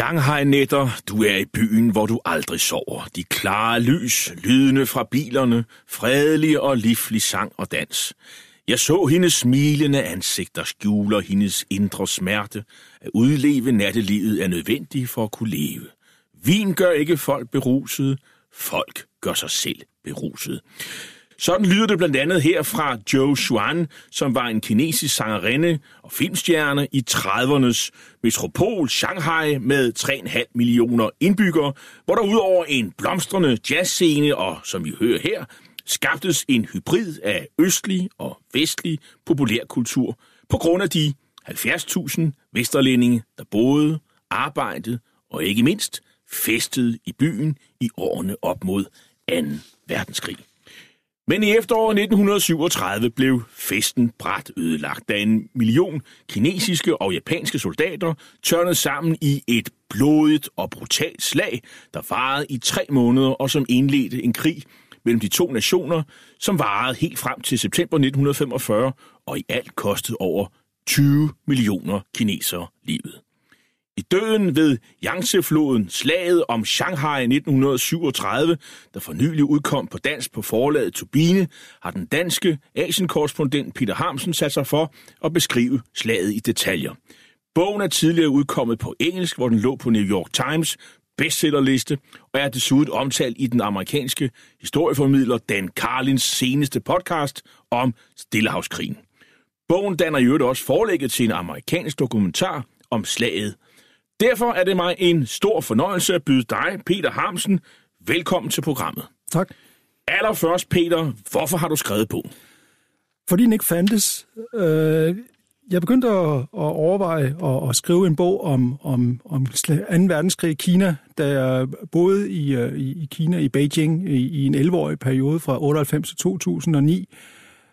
Shanghai-nætter, du er i byen, hvor du aldrig sover. De klare lys, lydene fra bilerne, fredelig og livlig sang og dans. Jeg så hendes smilende ansigt, der skjuler hendes indre smerte. At udleve nattelivet er nødvendigt for at kunne leve. Vin gør ikke folk berusede, folk gør sig selv berusede. Sådan lyder det blandt andet her fra Joe Xuan, som var en kinesisk sangerinde og filmstjerne i 30'ernes metropol Shanghai med 3,5 millioner indbyggere, hvor der udover en blomstrende jazzscene og, som vi hører her, skabtes en hybrid af østlig og vestlig populærkultur på grund af de 70.000 vesterlændinge, der boede, arbejdede og ikke mindst festede i byen i årene op mod 2. verdenskrig. Men i efteråret 1937 blev festen bræt ødelagt, da en million kinesiske og japanske soldater tørnede sammen i et blodigt og brutalt slag, der varede i tre måneder og som indledte en krig mellem de to nationer, som varede helt frem til september 1945 og i alt kostede over 20 millioner kinesere livet. I døden ved Yangtze-floden, slaget om Shanghai 1937, der for nylig udkom på dansk på forlaget Turbine, har den danske Asienkorrespondent Peter Hamsen sat sig for at beskrive slaget i detaljer. Bogen er tidligere udkommet på engelsk, hvor den lå på New York Times bestsellerliste, og er desuden omtalt i den amerikanske historieformidler Dan Carlins seneste podcast om Stillehavskrigen. Bogen danner i øvrigt også forlægget til en amerikansk dokumentar om slaget Derfor er det mig en stor fornøjelse at byde dig, Peter Hamsen, velkommen til programmet. Tak. Allerførst, Peter, hvorfor har du skrevet på? Fordi den ikke fandtes. Øh, jeg begyndte at, at overveje at, at skrive en bog om, om, om 2. verdenskrig i Kina, da jeg boede i, øh, i, i Kina, i Beijing, i, i en 11-årig periode fra 98 til 2009.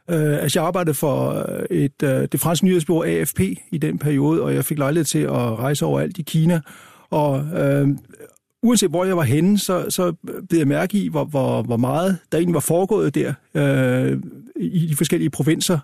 Øh, altså jeg arbejdede for øh, et, øh, det franske nyhedsbureau AFP i den periode, og jeg fik lejlighed til at rejse overalt i Kina. Og øh, uanset hvor jeg var henne, så, så blev jeg mærke i, hvor, hvor, hvor meget der egentlig var foregået der øh, i de forskellige provinser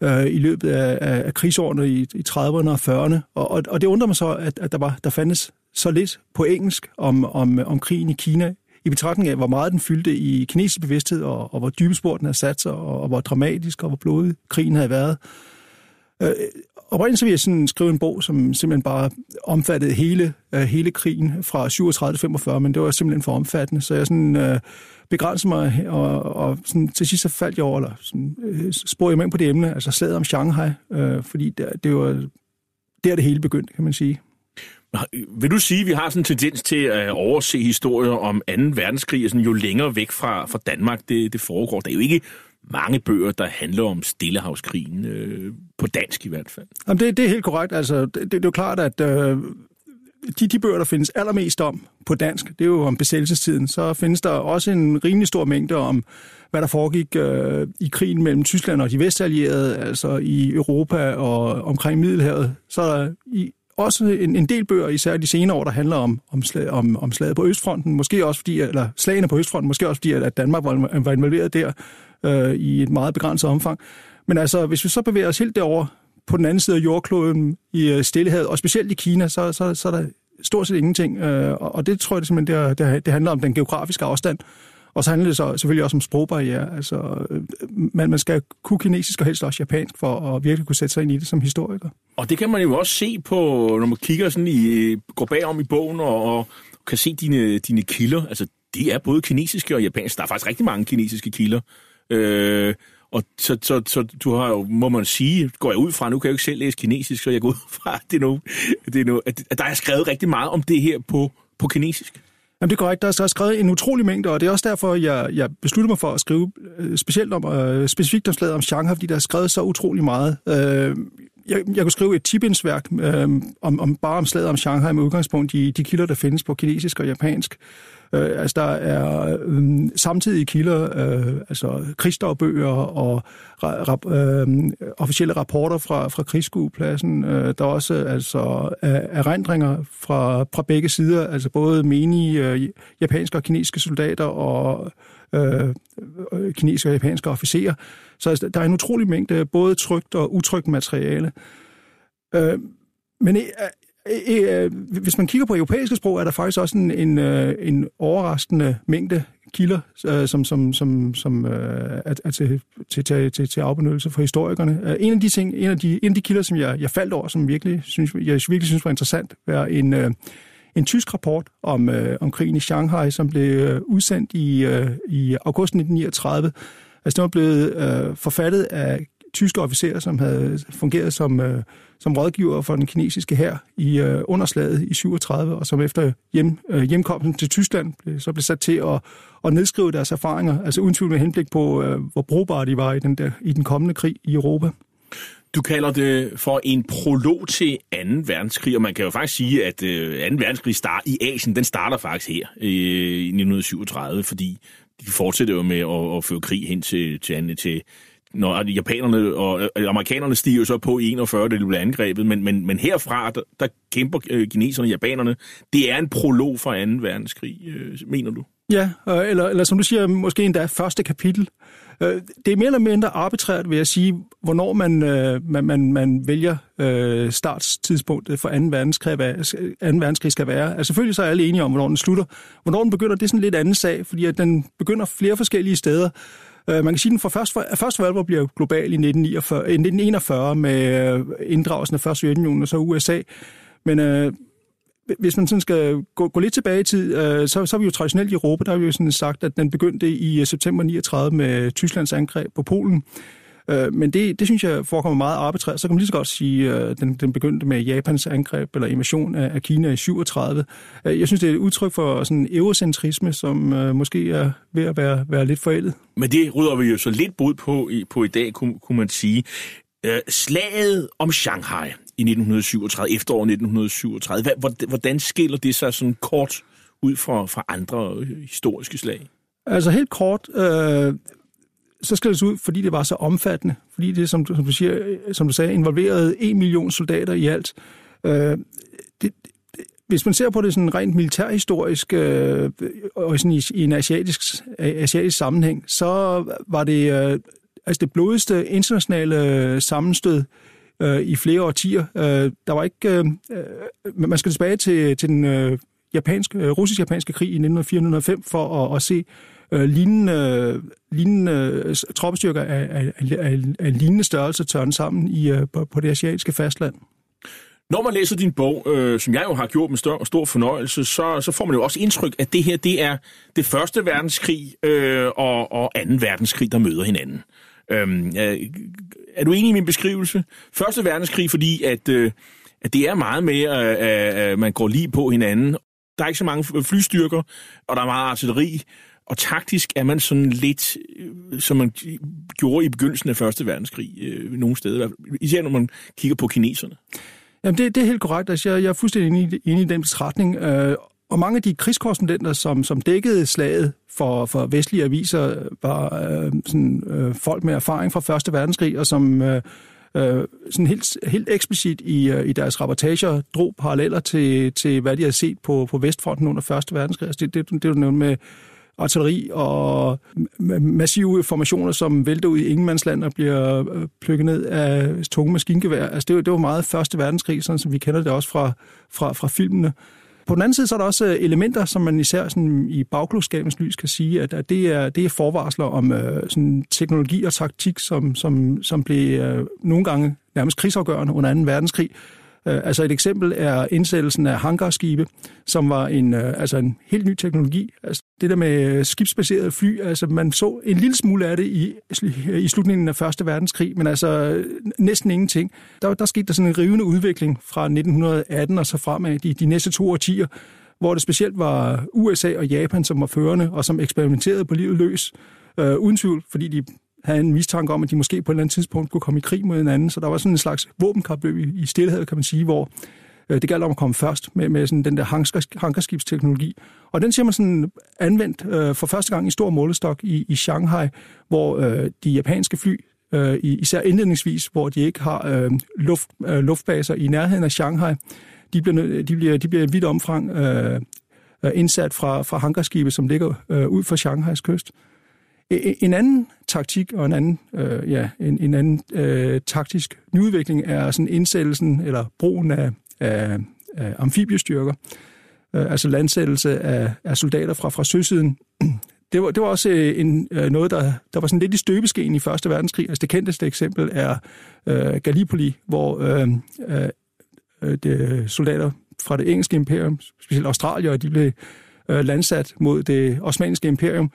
øh, i løbet af, af, af krigsårene i, i 30'erne og 40'erne. Og, og, og det undrer mig så, at, at der, var, der fandtes så lidt på engelsk om, om, om krigen i Kina i betragtning af, hvor meget den fyldte i kinesisk bevidsthed, og, og hvor dybe spor den havde sat sig, og, og hvor dramatisk og hvor blodig krigen havde været. Øh, oprindeligt så ville jeg sådan skrive en bog, som simpelthen bare omfattede hele, øh, hele krigen fra 37 til 45, men det var simpelthen for omfattende, så jeg sådan, øh, begrænsede mig, og, og sådan, til sidst så faldt jeg over, eller sådan, øh, spurgte jeg mig ind på det emne, altså slaget om Shanghai, øh, fordi det, det var der det hele begyndte, kan man sige. Vil du sige, at vi har sådan en tendens til at øh, overse historier om 2. verdenskrig, sådan jo længere væk fra, fra Danmark det, det foregår? Der er jo ikke mange bøger, der handler om Stillehavskrigen, øh, på dansk i hvert fald. Jamen, det, det er helt korrekt. Altså, det, det, det er jo klart, at øh, de, de bøger, der findes allermest om på dansk, det er jo om besættelsestiden. Så findes der også en rimelig stor mængde om, hvad der foregik øh, i krigen mellem Tyskland og de vestallierede, altså i Europa og omkring Middelhavet. Så er der i, også en, en del bøger, især de senere år, der handler om, om, slag, om, om slaget på Østfronten, måske også fordi, eller slagene på Østfronten, måske også fordi, at Danmark var, var involveret der øh, i et meget begrænset omfang. Men altså, hvis vi så bevæger os helt derover på den anden side af jordkloden i øh, Stillehavet, og specielt i Kina, så, så, så er der stort set ingenting. Øh, og, og det tror jeg det simpelthen, det, det, det handler om den geografiske afstand. Og så handler det så selvfølgelig også om sprogbarriere. Altså, øh, man, man skal kunne kinesisk og helst også japansk for at virkelig kunne sætte sig ind i det som historiker. Og det kan man jo også se på, når man kigger sådan i, går bagom i bogen og, og kan se dine, dine kilder. Altså, det er både kinesiske og japanske. Der er faktisk rigtig mange kinesiske kilder. Øh, og så, så, så du har jo, må man sige, går jeg ud fra, nu kan jeg jo ikke selv læse kinesisk, så jeg går ud fra, at, det er nu, det er nu, at der er skrevet rigtig meget om det her på, på kinesisk. Jamen, det er korrekt. Der er, der er skrevet en utrolig mængde, og det er også derfor, jeg, jeg besluttede mig for at skrive øh, specielt om, øh, specifikt om slaget om Shanghai, fordi der er skrevet så utrolig meget. Øh, jeg, jeg kunne skrive et tipindsværk øh, om, om, bare om slaget om Shanghai med udgangspunkt i de kilder, der findes på kinesisk og japansk. Øh, altså, der er øh, samtidige kilder, øh, altså krigsdagbøger og rap, øh, officielle rapporter fra, fra krigsskuepladsen. Øh, der er også altså, erindringer fra, fra begge sider, altså både menige øh, japanske og kinesiske soldater og øh, øh, kinesiske og japanske officerer. Så altså, der er en utrolig mængde både trygt og utrygt materiale. Øh, men øh, Øh, øh, hvis man kigger på europæiske sprog, er der faktisk også en, en, øh, en overraskende mængde kilder, øh, som, som, som, som øh, er, er til, til, til, til, til afbenyttelse for historikerne. Øh, en af de ting, en af de, en af de kilder, som jeg, jeg faldt over, som virkelig synes, jeg virkelig synes var interessant, var en, en tysk rapport om, om krigen i Shanghai, som blev udsendt i, i august 1939. Altså, den var blevet forfattet af tyske officerer, som havde fungeret som, øh, som rådgiver for den kinesiske hær i øh, underslaget i 37, og som efter hjem, øh, hjemkomsten til Tyskland blev, så blev sat til at, at nedskrive deres erfaringer, altså uden tvivl med henblik på, øh, hvor brugbare de var i den, der, i den kommende krig i Europa. Du kalder det for en prolog til 2. verdenskrig, og man kan jo faktisk sige, at øh, 2. verdenskrig start, i Asien, den starter faktisk her øh, i 1937, fordi de fortsætter jo med at, at føre krig hen til, til, til når japanerne og øh, amerikanerne stiger så på i 41, da de blev angrebet, men, men, men herfra, der, der kæmper øh, kineserne og japanerne. Det er en prolog fra 2. verdenskrig, øh, mener du? Ja, øh, eller, eller som du siger, måske endda første kapitel. Øh, det er mere eller mindre arbitrært, vil jeg sige, hvornår man, øh, man, man, man vælger øh, startstidspunktet for 2. verdenskrig, 2. verdenskrig skal være. Altså selvfølgelig så er alle enige om, hvornår den slutter. Hvornår den begynder, det er sådan en lidt anden sag, fordi at den begynder flere forskellige steder. Øh, man kan sige, at den for først, for, først for alvor bliver global i 1949, 1941 øh, med øh, inddragelsen af først Sovjetunionen og så USA. Men øh, hvis man sådan skal gå, gå lidt tilbage i tid, øh, så, så er vi jo traditionelt i Europa, der har vi jo sådan sagt, at den begyndte i øh, september 39 med Tysklands angreb på Polen. Øh, men det, det synes jeg forekommer meget arbitrært. Så kan man lige så godt sige, at øh, den, den begyndte med Japans angreb eller invasion af, af Kina i 37. Øh, jeg synes, det er et udtryk for sådan eurocentrisme, som øh, måske er ved at være, være lidt forældet. Men det rydder vi jo så lidt bud på i, på i dag, kunne, kunne man sige. Øh, slaget om Shanghai i 1937, efteråret 1937, hvordan skiller det sig sådan kort ud fra, fra andre historiske slag? Altså helt kort, øh, så skal det ud, fordi det var så omfattende, fordi det, som, som, du, siger, øh, som du sagde, involverede en million soldater i alt. Øh, det, hvis man ser på det sådan rent militærhistorisk øh, og sådan i, i en asiatisk, asiatisk sammenhæng, så var det øh, altså det blodigste internationale øh, sammenstød øh, i flere årtier. Øh, der var ikke... Øh, øh man skal tilbage til, til den øh, japansk, øh, russisk-japanske krig i 1904-1905 for at, at se øh, lignende, lignende øh, troppestyrker af, af, af, af lignende størrelse tørne sammen i, øh, på, på det asiatiske fastland. Når man læser din bog, øh, som jeg jo har gjort med stor, stor fornøjelse, så, så får man jo også indtryk, at det her det er det første verdenskrig øh, og, og anden verdenskrig, der møder hinanden. Øhm, øh, er du enig i min beskrivelse? Første verdenskrig, fordi at, øh, at det er meget mere, at øh, man går lige på hinanden. Der er ikke så mange flystyrker, og der er meget artilleri. Og taktisk er man sådan lidt, øh, som man gjorde i begyndelsen af Første Verdenskrig, øh, nogle steder. Især når man kigger på kineserne. Jamen, det, det er helt korrekt. Altså, jeg, jeg er fuldstændig inde i- inde i den betragtning. Øh, og mange af de krigskorrespondenter, som, som dækkede slaget for, for vestlige aviser, øh, var øh, sådan, øh, folk med erfaring fra Første Verdenskrig, og som øh, øh, sådan helt, helt eksplicit i, øh, i deres rapportager drog paralleller til, til, hvad de havde set på, på Vestfronten under Første Verdenskrig. Altså, det, det, det er jo noget med artilleri og massive formationer, som vælter ud i ingenmandsland og bliver øh, plukket ned af tunge maskingevær. Altså, det, var, det var meget Første Verdenskrig, sådan som vi kender det også fra, fra, fra filmene. På den anden side så er der også øh, elementer, som man især sådan i bagklodskabens lys kan sige, at, at det, er, det er forvarsler om øh, sådan teknologi og taktik, som, som, som blev øh, nogle gange nærmest krigsafgørende under 2. verdenskrig. Øh, altså et eksempel er indsættelsen af hangarskibe, som var en, øh, altså en helt ny teknologi. Altså det der med øh, skibsbaserede fly, altså man så en lille smule af det i, i slutningen af Første Verdenskrig, men altså øh, næsten ingenting. Der, der skete der sådan en rivende udvikling fra 1918 og så fremad de, de næste to årtier, hvor det specielt var USA og Japan, som var førende og som eksperimenterede på livet løs, øh, uden tvivl, fordi de havde en mistanke om, at de måske på et eller andet tidspunkt kunne komme i krig mod hinanden. Så der var sådan en slags våbenkapløb i, i stillehavet, kan man sige, hvor øh, det galt om at komme først med, med sådan den der hankerskibsteknologi. Og den ser man sådan anvendt øh, for første gang i stor målestok i, i Shanghai, hvor øh, de japanske fly, øh, især indledningsvis, hvor de ikke har øh, luft, øh, luftbaser i nærheden af Shanghai, de bliver, de bliver, de bliver i vidt omfang øh, øh, indsat fra, fra hangarskibe, som ligger øh, ud for Shanghais kyst. E, e, en anden taktik og en anden, øh, ja, en, en anden øh, taktisk nyudvikling er sådan indsættelsen eller brugen af, af, af amfibiestyrker, øh, altså landsættelse af, af soldater fra, fra søsiden. Det var, det var også øh, en, øh, noget, der, der var sådan lidt i støbeskeen i Første Verdenskrig. Altså det kendteste eksempel er øh, Gallipoli, hvor øh, øh, øh det, soldater fra det engelske imperium, specielt australier, de blev øh, landsat mod det osmanniske imperium.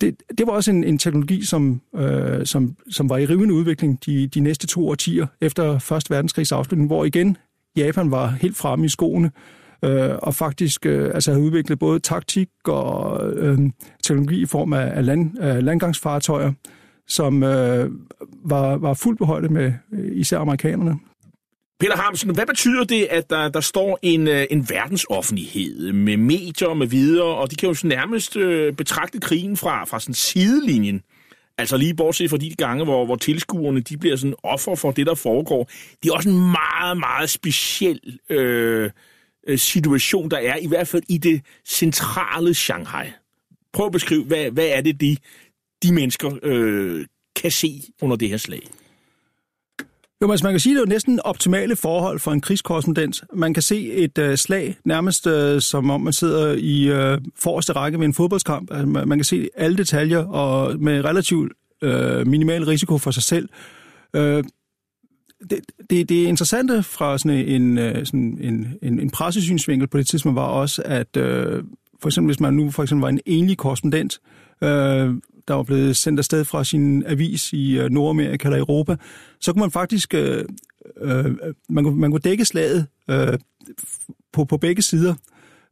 Det, det var også en, en teknologi, som, øh, som, som var i rivende udvikling de, de næste to årtier efter Første Verdenskrigs afslutning, hvor igen Japan var helt fremme i skoene øh, og faktisk øh, altså havde udviklet både taktik og øh, teknologi i form af, af, land, af landgangsfartøjer, som øh, var, var fuldt behøjde med øh, især amerikanerne. Peter Hamsen, hvad betyder det, at der, der står en, øh, en verdensoffentlighed med medier og med videre, og de kan jo sådan nærmest øh, betragte krigen fra, fra sådan sidelinjen? Altså lige bortset fra de gange, hvor, hvor tilskuerne de bliver sådan offer for det, der foregår. Det er også en meget, meget speciel øh, øh situation, der er, i hvert fald i det centrale Shanghai. Prøv at beskrive, hvad, hvad er det, de, de mennesker øh, kan se under det her slag? Jo, altså, man kan sige, at det er jo næsten optimale forhold for en krigskorrespondent. Man kan se et øh, slag nærmest øh, som om man sidder i øh, forreste række ved en fodboldskamp. Altså, man, man kan se alle detaljer og med relativt øh, minimal risiko for sig selv. Øh, det, det, det interessante fra sådan en, øh, sådan en, en, en pressesynsvinkel på det tidspunkt var også, at øh, for eksempel hvis man nu for eksempel var en enlig korrespondent, øh, der var blevet sendt afsted fra sin avis i øh, Nordamerika eller Europa, så kunne man faktisk øh, øh, man, kunne, man kunne dække slaget øh, på, på begge sider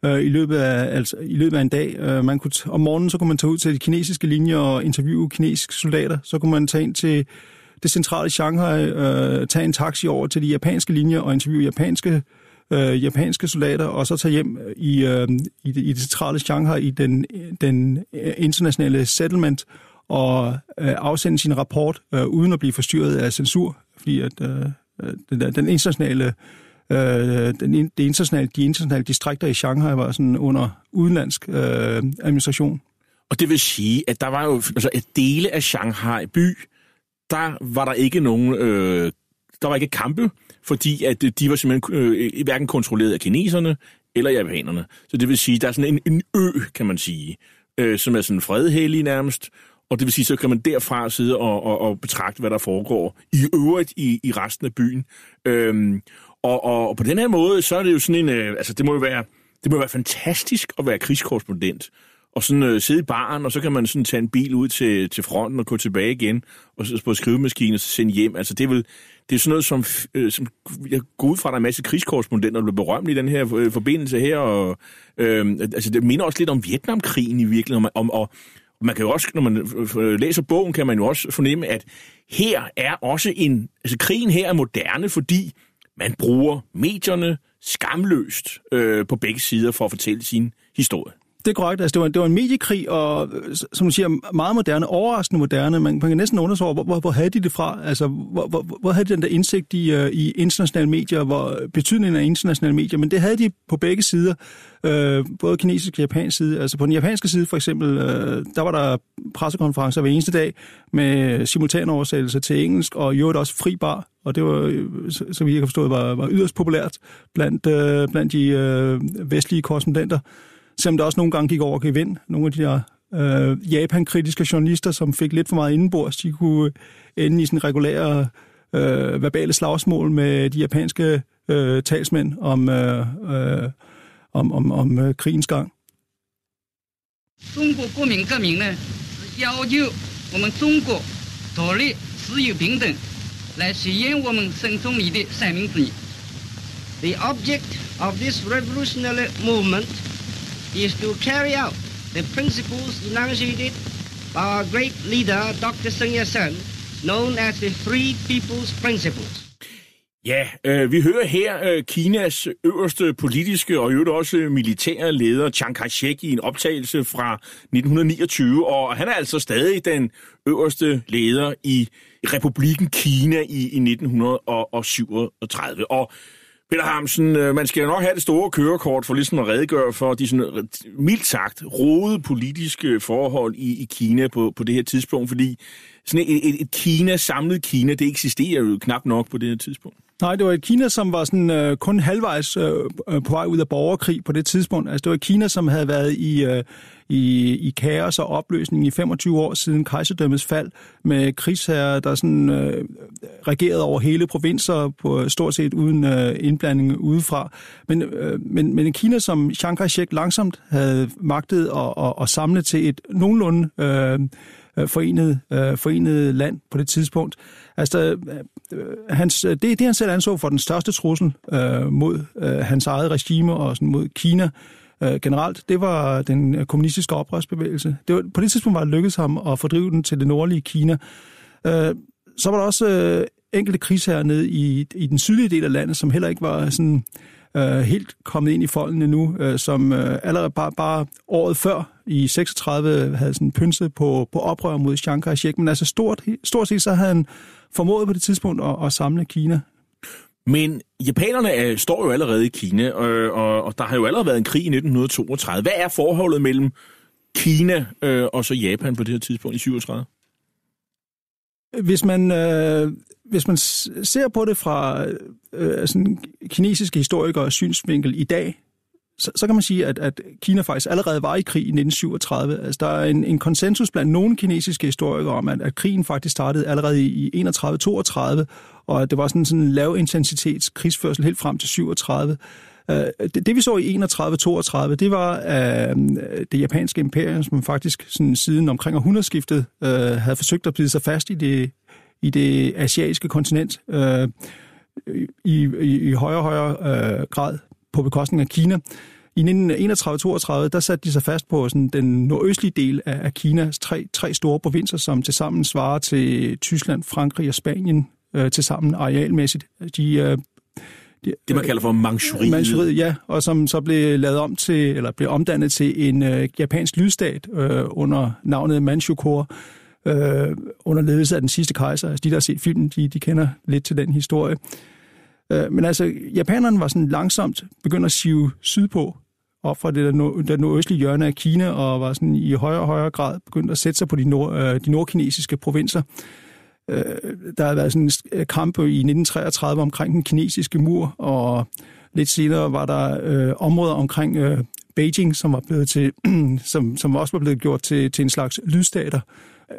øh, i, løbet af, altså, i løbet af en dag. Øh, man kunne, om morgenen så kunne man tage ud til de kinesiske linjer og interviewe kinesiske soldater. Så kunne man tage ind til det centrale Shanghai, øh, tage en taxi over til de japanske linjer og interviewe japanske øh, japanske soldater, og så tager hjem øh, i, øh, i, det, i det centrale Shanghai i den, den øh, internationale settlement og øh, afsende sin rapport øh, uden at blive forstyrret af censur, fordi at øh, øh den, den internationale øh, den, det internationale, de internationale distrikter i Shanghai var sådan under udenlandsk øh, administration. Og det vil sige, at der var jo altså et dele af Shanghai by, der var der ikke nogen, øh, der var ikke kampe, fordi at øh, de var simpelthen øh, øh, hverken kontrolleret af kineserne eller japanerne. Så det vil sige, der er sådan en, en ø, kan man sige, øh, som er sådan fredhellig nærmest, og det vil sige, så kan man derfra sidde og, og, og betragte, hvad der foregår i øvrigt i, i resten af byen. Øhm, og, og, og på den her måde, så er det jo sådan en, øh, altså det må jo være, det må være fantastisk at være krigskorrespondent, og sådan øh, sidde i baren, og så kan man sådan tage en bil ud til, til fronten og gå tilbage igen, og så på skrivemaskinen og så sende hjem. Altså det er vel, det er sådan noget, som, øh, som jeg går ud fra, at der er en masse krigskorrespondenter, der bliver berømt i den her øh, forbindelse her, og øh, altså det minder også lidt om Vietnamkrigen i virkeligheden, om, om, og man kan jo også, når man øh, øh, læser bogen, kan man jo også fornemme, at her er også en, altså krigen her er moderne, fordi man bruger medierne skamløst øh, på begge sider for at fortælle sin historie. Det er korrekt. Altså, det, var, det var en mediekrig, og som du siger, meget moderne, overraskende moderne. Man, man kan næsten undre sig over, hvor, hvor, hvor havde de det fra? Altså, hvor, hvor, hvor havde de den der indsigt i, uh, i internationale medier, hvor betydningen af internationale medier? Men det havde de på begge sider, uh, både kinesisk og japansk side. Altså på den japanske side for eksempel, uh, der var der pressekonferencer hver eneste dag med simultanoversættelse til engelsk, og i øvrigt også fri bar. Og det var, som vi vidt kan forstå, var, var yderst populært blandt, uh, blandt de uh, vestlige korrespondenter selvom der også nogle gange gik over gevind. Nogle af de der øh, Japan-kritiske journalister, som fik lidt for meget indenbords, de kunne ende i sådan regulære øh, verbale slagsmål med de japanske øh, talsmænd om, øh, øh, om, om, om øh, krigens gang. 中国国民革命呢，是要求我们中国独立、自由、平等，来实现我们生存力的三民主义。 The object of this revolutionary movement is to carry out the principles enunciated by our great leader, Dr. Sun Yat-sen, known as the Three People's Principles. Ja, øh, vi hører her øh, Kinas øverste politiske og øvrigt også militære leder, Chiang Kai-shek, i en optagelse fra 1929, og han er altså stadig den øverste leder i Republiken Kina i, i 1937. Og Peter Hamsen, øh, man skal jo nok have det store kørekort for ligesom at redegøre for de sådan, øh, mildt sagt rode politiske forhold i, i Kina på, på det her tidspunkt, fordi sådan et, et, et Kina, samlet Kina, det eksisterer jo knap nok på det her tidspunkt. Nej, det var et Kina, som var sådan, øh, kun halvvejs øh, øh, på vej ud af borgerkrig på det tidspunkt. Altså, det var et Kina, som havde været i, øh, i, i kaos og opløsning i 25 år siden kejserdømmets fald, med krigsherrer, der sådan, øh, regerede over hele provinser, på øh, stort set uden øh, indblanding udefra. Men, øh, men, men et Kina, som Chiang Kai-shek langsomt havde magtet at, at, at samle til et nogenlunde... Øh, øh, forenet, øh, forenet land på det tidspunkt. Altså, Øh, hans, øh, det, det han selv anså for den største trussel øh, mod øh, hans eget regime og sådan mod Kina øh, generelt, det var den kommunistiske oprørsbevægelse. Det var, på det tidspunkt var det lykkedes ham at fordrive den til det nordlige Kina. Øh, så var der også øh, enkelte krigsherrer nede i, i den sydlige del af landet, som heller ikke var sådan øh, helt kommet ind i foldene nu, øh, som øh, allerede bare, bare året før i 36 havde sådan pynset på, på oprør mod Chiang Kai-shek, men altså stort, stort set så havde han formået på det tidspunkt at, at samle Kina. Men japanerne er, står jo allerede i Kina, og, og, og der har jo allerede været en krig i 1932. Hvad er forholdet mellem Kina øh, og så Japan på det her tidspunkt i 37? Hvis man, øh, hvis man ser på det fra øh, sådan kinesiske historikere synsvinkel i dag, så, så kan man sige, at, at Kina faktisk allerede var i krig i 1937. Altså, der er en, en konsensus blandt nogle kinesiske historikere om, at, at krigen faktisk startede allerede i, 31-32, og at det var sådan, sådan en lav intensitets krigsførsel helt frem til 37. Øh, det, det vi så i 31-32, det var uh, det japanske imperium, som faktisk sådan, siden omkring århundredeskiftet uh, havde forsøgt at bide sig fast i det, i det asiatiske kontinent uh, i, i, i højere og højere uh, grad på bekostning af Kina. I 1931-32, der satte de sig fast på sådan, den nordøstlige del af, af Kinas tre, tre store provinser, som tilsammen svarer til Tyskland, Frankrig og Spanien øh, tilsammen arealmæssigt. De, øh, de, det, man kalder for Manchuriet. Manchuriet, ja, og som så blev lavet om til, eller blev omdannet til en øh, japansk lydstat øh, under navnet Manchukuo, øh, under ledelse af den sidste kejser. Altså de, der har set filmen, de, de kender lidt til den historie. Øh, men altså, japanerne var sådan langsomt begyndt at sive sydpå, op fra det der, nord, der nordøstlige hjørne af Kina, og var sådan i højere og højere grad begyndt at sætte sig på de, nord, øh, de nordkinesiske provinser. Øh, der har været sådan en øh, kamp i 1933 omkring den kinesiske mur, og lidt senere var der øh, områder omkring øh, Beijing, som var blevet til, som, som også var blevet gjort til, til en slags lydstater,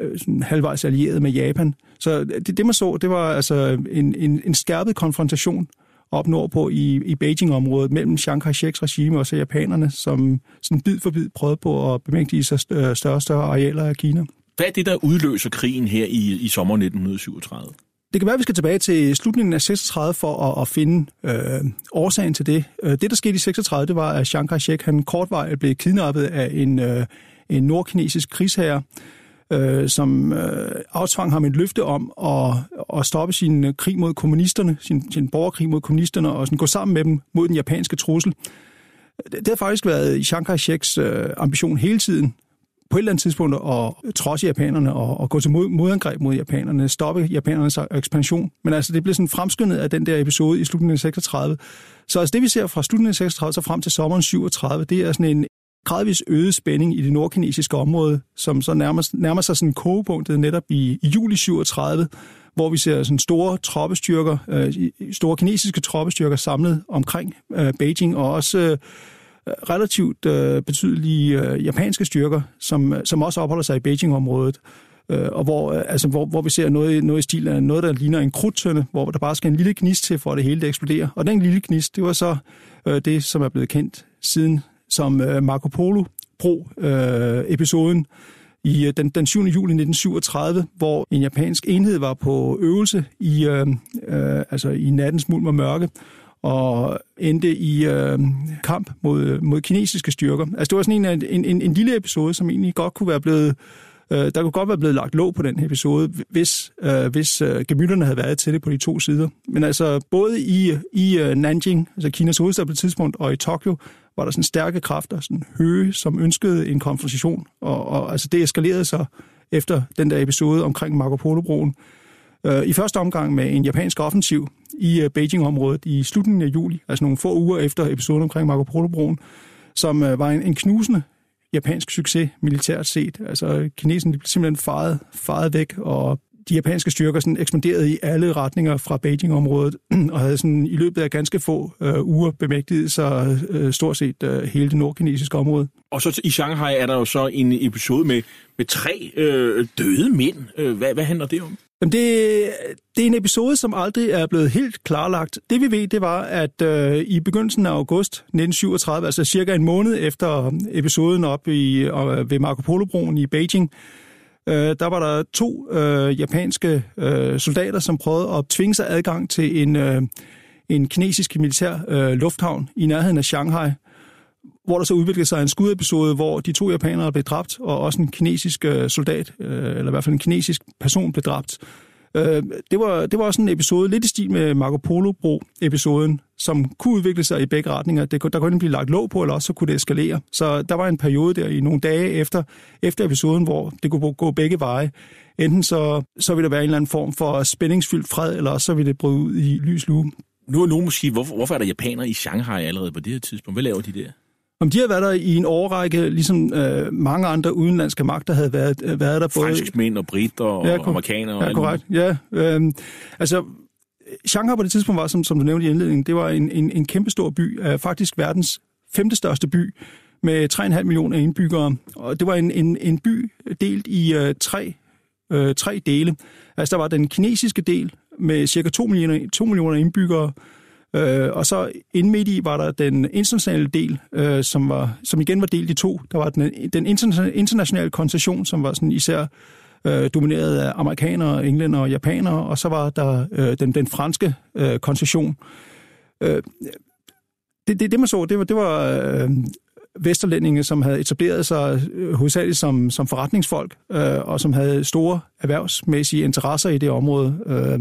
øh, sådan halvvejs allieret med Japan. Så det, det man så, det var altså en, en, en skærpet konfrontation op nordpå i, i Beijing-området mellem Chiang Kai-sheks regime og så japanerne, som sådan bid for bid prøvede på at bemægtige sig øh, større og større arealer af Kina. Hvad er det, der udløser krigen her i, i sommer 1937? Det kan være, at vi skal tilbage til slutningen af 36 for at, at finde øh, årsagen til det. Øh, det, der skete i 36, det var, at Chiang Kai-shek han kortvarigt blev kidnappet af en, øh, en nordkinesisk krigsherre, øh, som øh, aftvang ham et løfte om at, at stoppe sin krig mod kommunisterne, sin, sin borgerkrig mod kommunisterne, og sådan gå sammen med dem mod den japanske trussel. Det, det har faktisk været Chiang Kai-sheks øh, ambition hele tiden, på et eller andet tidspunkt at trodse japanerne og, og gå til mod, modangreb mod japanerne, stoppe japanernes ekspansion. Men altså, det blev sådan fremskyndet af den der episode i slutningen af 36. Så altså, det vi ser fra slutningen af 36 så frem til sommeren 37, det er sådan en gradvis øget spænding i det nordkinesiske område, som så nærmer, nærmer sig sådan kogepunktet netop i, i juli 37, hvor vi ser sådan store troppestyrker, øh, store kinesiske troppestyrker samlet omkring øh, Beijing, og også øh, relativt øh, betydelige øh, japanske styrker, som, som også opholder sig i Beijing-området, øh, og hvor, øh, altså, hvor, hvor vi ser noget, noget i stil af noget, der ligner en krudtønde, hvor der bare skal en lille gnist til, for at det hele det eksploderer. Og den lille gnist, det var så øh, det, som er blevet kendt siden som øh, Marco Polo-pro-episoden øh, i øh, den, den 7. juli 1937, hvor en japansk enhed var på øvelse i, øh, øh, altså i nattens mulm og mørke, og endte i øh, kamp mod, mod kinesiske styrker. Altså det var sådan en, en, en, en lille episode, som egentlig godt kunne være blevet øh, der kunne godt være blevet lagt låg på den her episode, hvis, øh, hvis øh, gemytterne havde været til det på de to sider. Men altså både i, i øh, Nanjing, altså Kinas hovedstad på et tidspunkt, og i Tokyo, var der sådan stærke kræfter, sådan høje, som ønskede en konfrontation. Og, og altså det eskalerede sig efter den der episode omkring Marco Polo-broen. Øh, Øh, I første omgang med en japansk offensiv i øh, Beijing-området i slutningen af juli, altså nogle få uger efter episoden omkring Marco Polo-broen, som øh, var en, en knusende japansk succes militært set. Altså kineserne blev simpelthen faret, faret væk, og de japanske styrker sådan ekspanderede i alle retninger fra Beijing-området, og havde sådan i løbet af ganske få øh, uger bemægtiget sig øh, stort set øh, hele det nordkinesiske område. Og så i Shanghai er der jo så en episode med, med tre øh, døde mænd. Øh, hvad, hvad handler det om? Jamen det, det er en episode, som aldrig er blevet helt klarlagt. Det vi ved, det var, at øh, i begyndelsen af august 1937, altså cirka en måned efter episoden op i, øh, ved Marco Polo-broen i Beijing, øh, der var der to øh, japanske øh, soldater, som prøvede at tvinge sig adgang til en, øh, en kinesisk militær øh, lufthavn i nærheden af Shanghai, hvor der så udviklede sig en skudepisode, hvor de to japanere blev dræbt, og også en kinesisk øh, soldat, øh, eller i hvert fald en kinesisk person blev dræbt. Øh, det, var, det var også en episode, lidt i stil med Marco Polo-bro-episoden, som kunne udvikle sig i begge retninger. Det, kunne- der kunne enten blive lagt låg på, eller også så kunne det eskalere. Så der var en periode der i nogle dage efter, efter episoden, hvor det kunne gå begge veje. Enten så, så ville der være en eller anden form for spændingsfyldt fred, eller også så ville det bryde ud i lys lue. Nu er nogen måske, hvorfor, hvorfor er der japanere i Shanghai allerede på det her tidspunkt? Hvad laver de der? Om de har været der i en årrække, ligesom øh, mange andre udenlandske magter havde været, øh, været der. Franskmænd og britter og Ja, amerikanere? og Ja, korrekt. Ja, øh, altså, Shanghai på det tidspunkt var, som, som du nævnte i indledningen, det var en, en, en kæmpestor by, øh, faktisk verdens femte største by, med 3,5 millioner indbyggere. Og det var en, en, en by delt i øh, tre, øh, tre dele. Altså, der var den kinesiske del med cirka 2 millioner, 2 millioner indbyggere, Øh, og så inde midt i var der den internationale del, øh, som, var, som igen var delt i to. Der var den, den internationale koncession, som var sådan især øh, domineret af amerikanere, englænder og japanere, og så var der øh, den, den franske øh, koncession. Øh, det, det, det, man så, det var, det var øh, vesterlændinge, som havde etableret sig øh, hovedsageligt som, som forretningsfolk, øh, og som havde store erhvervsmæssige interesser i det område. Øh,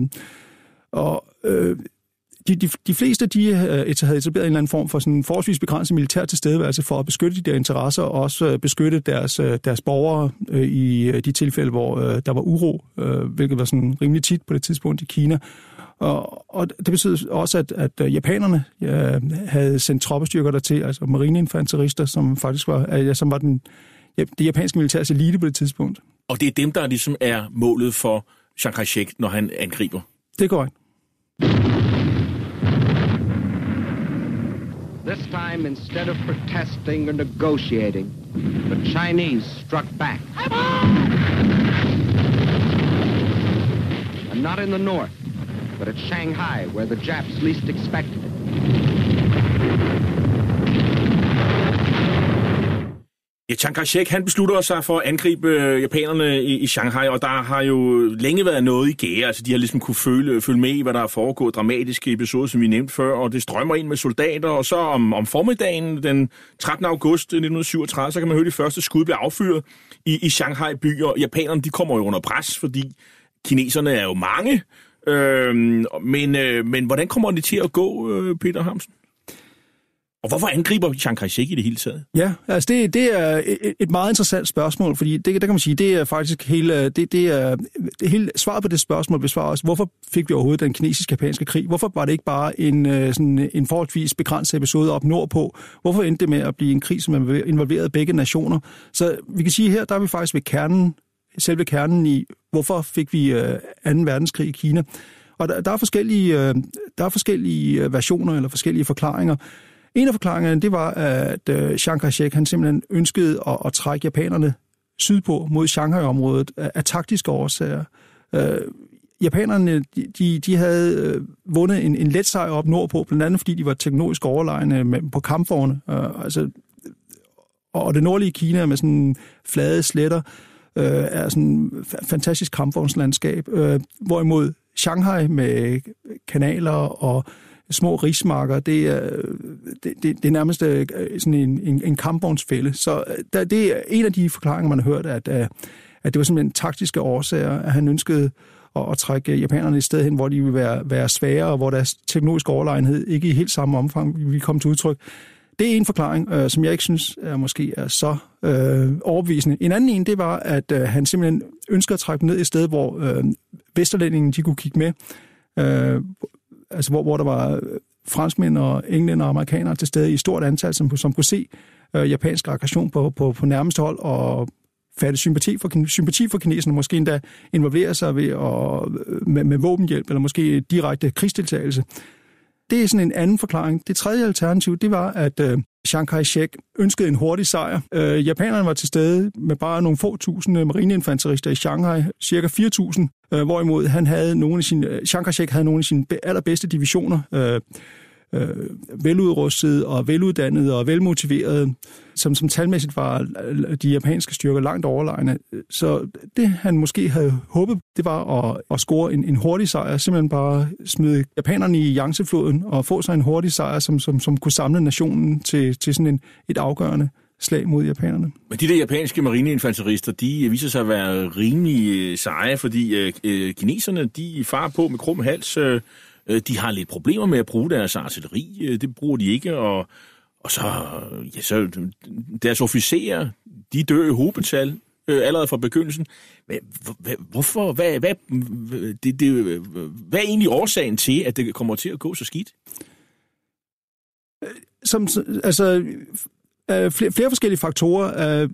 og øh, de, de, de fleste de øh, havde etableret en eller anden form for sådan forholdsvis begrænset militær tilstedeværelse for at beskytte de der interesser, og også øh, beskytte deres, øh, deres borgere i de tilfælde, hvor der var uro, hvilket var sådan rimelig tit på det tidspunkt i Kina. Og, og det betød også, at, at japanerne ja, havde sendt troppestyrker dertil, altså marineinfanterister, som faktisk var, ja, som var den, ja, det japanske militærs elite på det tidspunkt. Og det er dem, der ligesom er målet for Chiang Kai-shek, når han angriber. Det er korrekt. This time, instead of protesting or negotiating, the Chinese struck back. And not in the north, but at Shanghai, where the Japs least expected it. Ja, Chiang Kai-shek, han beslutter sig for at angribe øh, japanerne i, i Shanghai, og der har jo længe været noget i gære. Altså, de har ligesom kunne følge, følge med i, hvad der er foregået dramatiske episoder, som vi nævnte før, og det strømmer ind med soldater, og så om, om formiddagen den 13. august 1937, så kan man høre, at de første skud bliver affyret i, i Shanghai by, og japanerne, de kommer jo under pres, fordi kineserne er jo mange, Øh, men, øh, men hvordan kommer det til at gå, øh, Peter Hamsen? Og hvorfor angriber Chiang Kai-shek i det hele taget? Ja, altså det, det er et, meget interessant spørgsmål, fordi det, der kan man sige, det er faktisk hele, det, det er, det hele svaret på det spørgsmål besvarer også, hvorfor fik vi overhovedet den kinesisk-japanske krig? Hvorfor var det ikke bare en, øh, sådan en forholdsvis begrænset episode op nordpå? Hvorfor endte det med at blive en krig, som involverede begge nationer? Så vi kan sige her, der er vi faktisk ved kernen, selve kernen i, hvorfor fik vi øh, 2. verdenskrig i Kina? Og der, der, er forskellige, øh, der er forskellige versioner eller forskellige forklaringer. En af forklaringerne, det var, at øh, Chiang Kai-shek han simpelthen ønskede at, at trække japanerne sydpå mod Shanghai-området af, af taktiske årsager. Øh, japanerne, de, de havde øh, vundet en, en let sejr op nordpå, blandt andet fordi de var teknologisk overlegne med, på kampvogne. Øh, altså, og det nordlige Kina med sådan flade sletter øh, er sådan fantastisk kampvognslandskab. Øh, hvorimod Shanghai med kanaler og små rismarker, det er, det, det, det er nærmest øh, sådan en, en, en kampvognsfælde. Så øh, der, det er en af de forklaringer, man har hørt, at, øh, at det var simpelthen taktiske årsager, at han ønskede at, at trække japanerne et sted hen, hvor de ville være, være svære, og hvor deres teknologiske overlegenhed ikke i helt samme omfang ville komme til udtryk. Det er en forklaring, øh, som jeg ikke synes er måske er så øh, overbevisende. En anden en, det var, at øh, han simpelthen ønsker at trække dem ned et sted, hvor øh, Vesterlændingen de kunne kigge med. Øh, altså hvor, hvor der var øh, franskmænd og englænder og amerikanere til stede i stort antal, som, som kunne se øh, japansk aggression på, på, på nærmeste hold og fatte sympati for, sympati for kineserne, måske endda involvere sig ved at, øh, med, med våbenhjælp eller måske direkte krigsdeltagelse. Det er sådan en anden forklaring. Det tredje alternativ, det var, at øh, Chiang Kai-shek ønskede en hurtig sejr. Øh, japanerne var til stede med bare nogle få tusinde øh, marineinfanterister i Shanghai, cirka 4.000, øh, hvorimod han havde nogle af sine, øh, Chiang Kai-shek havde nogle af sine allerbedste divisioner, øh, øh, veludrustede og veluddannede og velmotiverede, som, som talmæssigt var øh, de japanske styrker langt overlegne. Så det, han måske havde håbet, det var at, at score en, en hurtig sejr, simpelthen bare smide japanerne i Yangtze-floden og få sig en hurtig sejr, som, som, som kunne samle nationen til, til sådan en, et afgørende slag mod japanerne. Men de der japanske marineinfanterister, de øh, viser sig at være rimelig øh, seje, fordi øh, kineserne, de farer på med krum hals, øh, Øh, de har lidt problemer med at bruge deres artilleri, øh, det bruger de ikke, og, og så, ja, så deres officerer, de dør i hobetal øh, allerede fra begyndelsen. Hvorfor, hvad, hvad, det, det, hvad er egentlig årsagen til, at det kommer til at gå så skidt? Øh, som, altså, flere, flere forskellige faktorer.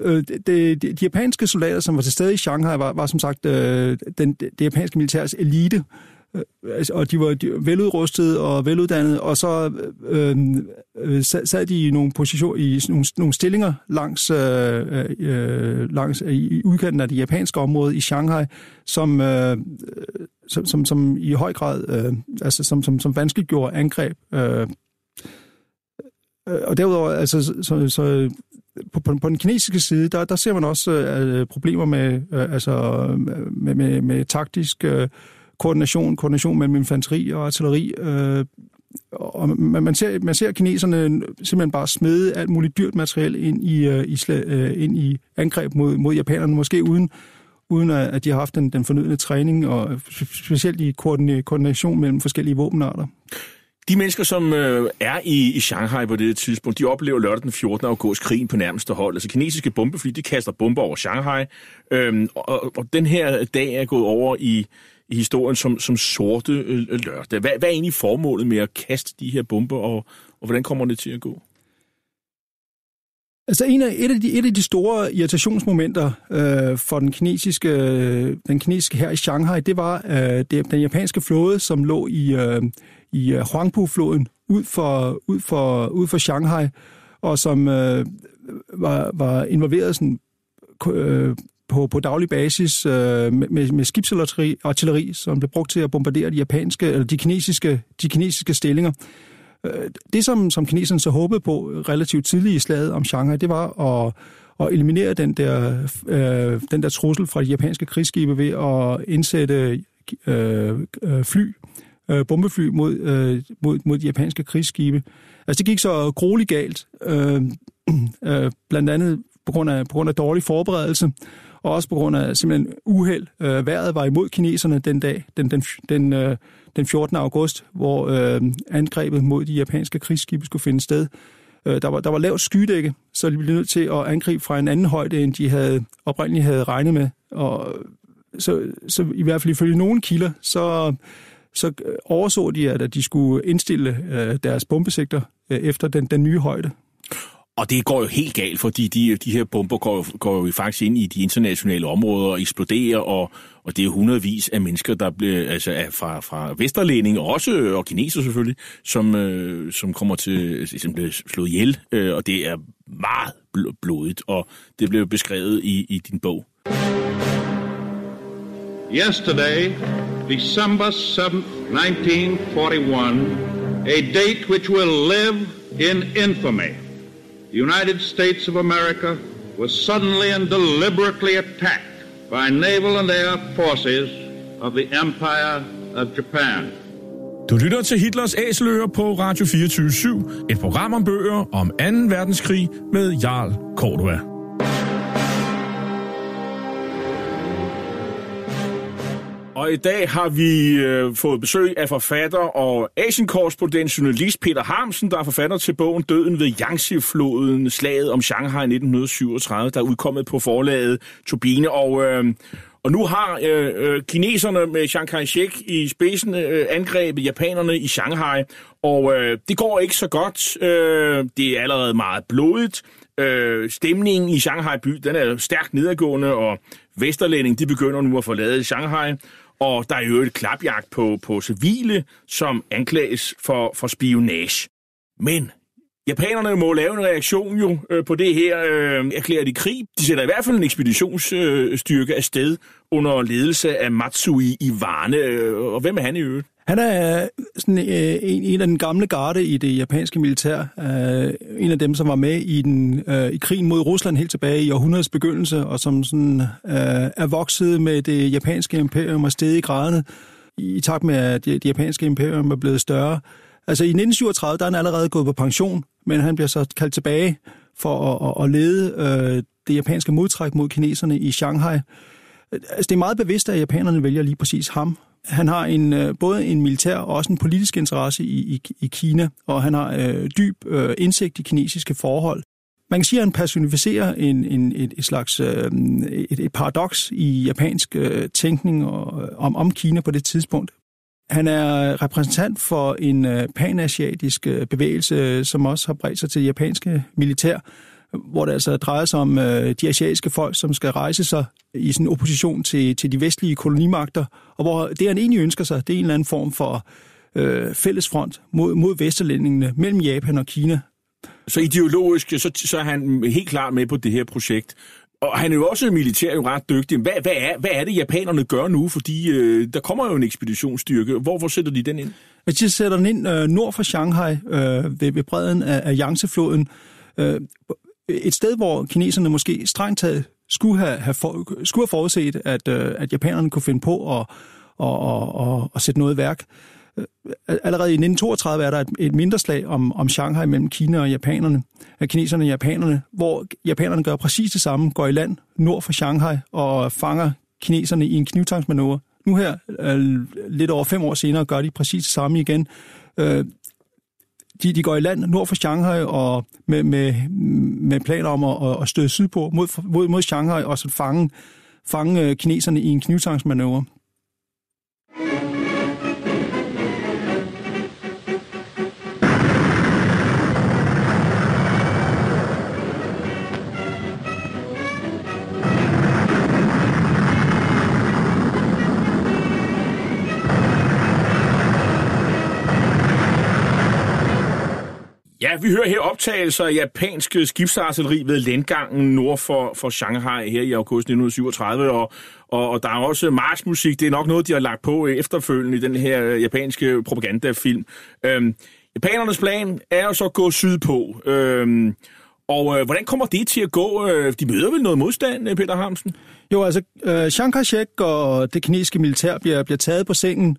De, de, de japanske soldater, som var til stede i Shanghai, var, var som sagt øh, den, det japanske militærs elite. Øh, Øh, og de var veludrustede og veluddannede, og så øh, øh, øh sad de i nogle positioner, i nogle, nogle stillinger langs, øh, øh langs i udkanten af det japanske område i Shanghai, som, øh, som, som, som i høj grad, øh, altså som, som, som vanskeliggjorde angreb. Øh, og derudover, altså, så, så på, på, på den kinesiske side, der, der ser man også øh, problemer med, øh, altså, med, med, med taktisk øh, koordination, koordination mellem infanteri og artilleri. Øh, og man, man, ser, man ser kineserne simpelthen bare smede alt muligt dyrt materiel ind i, øh, i, uh, ind i angreb mod, mod japanerne, måske uden, uden at de har haft den, den fornødne træning, og specielt i koordination mellem forskellige våbenarter. De mennesker, som øh, er i, i Shanghai på det tidspunkt, de oplever lørdag den 14. august krigen på nærmeste hold. Altså kinesiske bombefly, de kaster bomber over Shanghai, øhm, og, og den her dag er gået over i, i historien som, som sorte øh, øh, lørdag. Hvad, hvad er egentlig formålet med at kaste de her bomber, og, og hvordan kommer det til at gå? Altså en af, et, af de, et af de store irritationsmomenter øh, for den kinesiske, øh, den kinesiske her i Shanghai, det var øh, det, den japanske flåde, som lå i, øh, i øh, Huangpu-floden ud for, ud, for, ud for Shanghai, og som øh, var, var involveret sådan, øh, på, på daglig basis øh, med, med, skibsartilleri, artilleri, som blev brugt til at bombardere de japanske eller de kinesiske, de kinesiske stillinger. Øh, Det, som, som kineserne så håbede på relativt tidligt i slaget om Shanghai, det var at, at eliminere den der, øh, den der trussel fra de japanske krigsskibe ved at indsætte øh, øh fly, øh, bombefly mod, øh, mod, mod de japanske krigsskibe. Altså det gik så grueligt galt, øh, øh, blandt andet på grund, af, på grund af dårlig forberedelse, og også på grund af simpelthen uheld. Øh, vejret var imod kineserne den dag, den, den, den, øh, den 14. august, hvor øh, angrebet mod de japanske krigsskibe skulle finde sted. Øh, der, var, der var lavt skydække, så de blev nødt til at angribe fra en anden højde, end de havde oprindeligt havde regnet med. Og så, så i hvert fald ifølge nogle kilder, så, så øh, overså de, at de skulle indstille øh, deres bombesigter øh, efter den, den nye højde. Og det går jo helt galt, fordi de, de her bomber går, jo- går jo faktisk ind i de internationale områder og eksploderer, og, og det er hundredvis af mennesker, der bliver, altså er fra, fra Vesterlæning, også, øh, og kineser selvfølgelig, som, øh, som kommer til, øh, som bliver slået ihjel, øh, og det er meget bl- blodigt, og det blev beskrevet i, i din bog. Yesterday, December 7th, 1941, a date which will live in infamy, the United States of America was suddenly and deliberately attacked by naval and air forces of the Empire of Japan. Du lytter til Hitlers Æseløer på Radio 24 et program om bøger om 2. verdenskrig med Jarl Cordua. Og i dag har vi øh, fået besøg af forfatter og Asienkorrespondent journalist Peter Harmsen, der er forfatter til bogen Døden ved Yangtze-floden, slaget om Shanghai 1937, der er udkommet på forlaget Turbine. Og, øh, og nu har øh, øh, kineserne med Chiang Kai-shek i spidsen øh, angrebet japanerne i Shanghai, og øh, det går ikke så godt. Øh, det er allerede meget blodigt. Øh, stemningen i Shanghai by, den er stærkt nedadgående, og Vesterlænding, de begynder nu at forlade Shanghai. Og der er jo et klapjagt på, på civile, som anklages for, for spionage. Men japanerne må lave en reaktion jo øh, på det her, øh, erklærer de krig. De sætter i hvert fald en ekspeditionsstyrke øh, afsted under ledelse af Matsui Iwane. Øh, Og hvem er han i øvrigt? Han er øh, sådan, øh, en, en af den gamle garde i det japanske militær. Øh, en af dem, som var med i, den, øh, i krigen mod Rusland helt tilbage i århundredets begyndelse, og som sådan, øh, er vokset med det japanske imperium og steget i graderne i takt med, at det, det japanske imperium er blevet større. Altså i 1937, der er han allerede gået på pension, men han bliver så kaldt tilbage for at, at, at lede øh, det japanske modtræk mod kineserne i Shanghai. Altså, det er meget bevidst, at japanerne vælger lige præcis ham. Han har en, øh, både en militær og også en politisk interesse i, i, i Kina, og han har øh, dyb øh, indsigt i kinesiske forhold. Man kan sige, at han personificerer en, en, et, et slags øh, et, et paradoks i japansk øh, tænkning og, øh, om, om Kina på det tidspunkt. Han er repræsentant for en øh, panasiatisk øh, bevægelse, som også har bredt sig til det japanske militær, hvor det altså drejer sig om øh, de asiatiske folk, som skal rejse sig i sådan opposition til, til de vestlige kolonimagter, og hvor det, han egentlig ønsker sig, det er en eller anden form for øh, fællesfront mod, mod vesterlændingene mellem Japan og Kina. Så ideologisk, så, så er han helt klart med på det her projekt. Og han er jo også militær jo ret dygtig. Hvad, hvad, er, hvad er det, japanerne gør nu? Fordi øh, der kommer jo en ekspeditionsstyrke. Hvor, hvor sætter de den ind? De sætter den ind øh, nord for Shanghai, øh, ved, ved bredden af, af Yangtze-floden, øh, et sted, hvor kineserne måske strengt taget skulle have, have, for, skulle have forudset, at, øh, at japanerne kunne finde på at, at, at, at, at sætte noget i værk. Øh, allerede i 1932 er der et, et mindre slag om, om Shanghai mellem Kina og japanerne, af kineserne og japanerne, hvor japanerne gør præcis det samme, går i land nord for Shanghai og fanger kineserne i en knivtangsmanøvre. Nu her, lidt over fem år senere, gør de præcis det samme igen. De, de går i land nord for Shanghai og med, med, med planer om at, at støde sydpå mod, mod, mod Shanghai og så fange, fange øh, kineserne i en knivtangsmanøvre. Ja, vi hører her optagelser af japansk skibsartilleri ved landgangen nord for, for Shanghai her i august 1937, og, og, og der er også marsmusik. Det er nok noget, de har lagt på øh, efterfølgende i den her øh, japanske propagandafilm. Øhm, japanernes plan er jo så at gå sydpå. Øhm, og øh, hvordan kommer det til at gå? Øh, de møder vel noget modstand, Peter Hamsen? Jo, altså, øh, Chiang Kai-shek og det kinesiske militær bliver, bliver taget på sengen,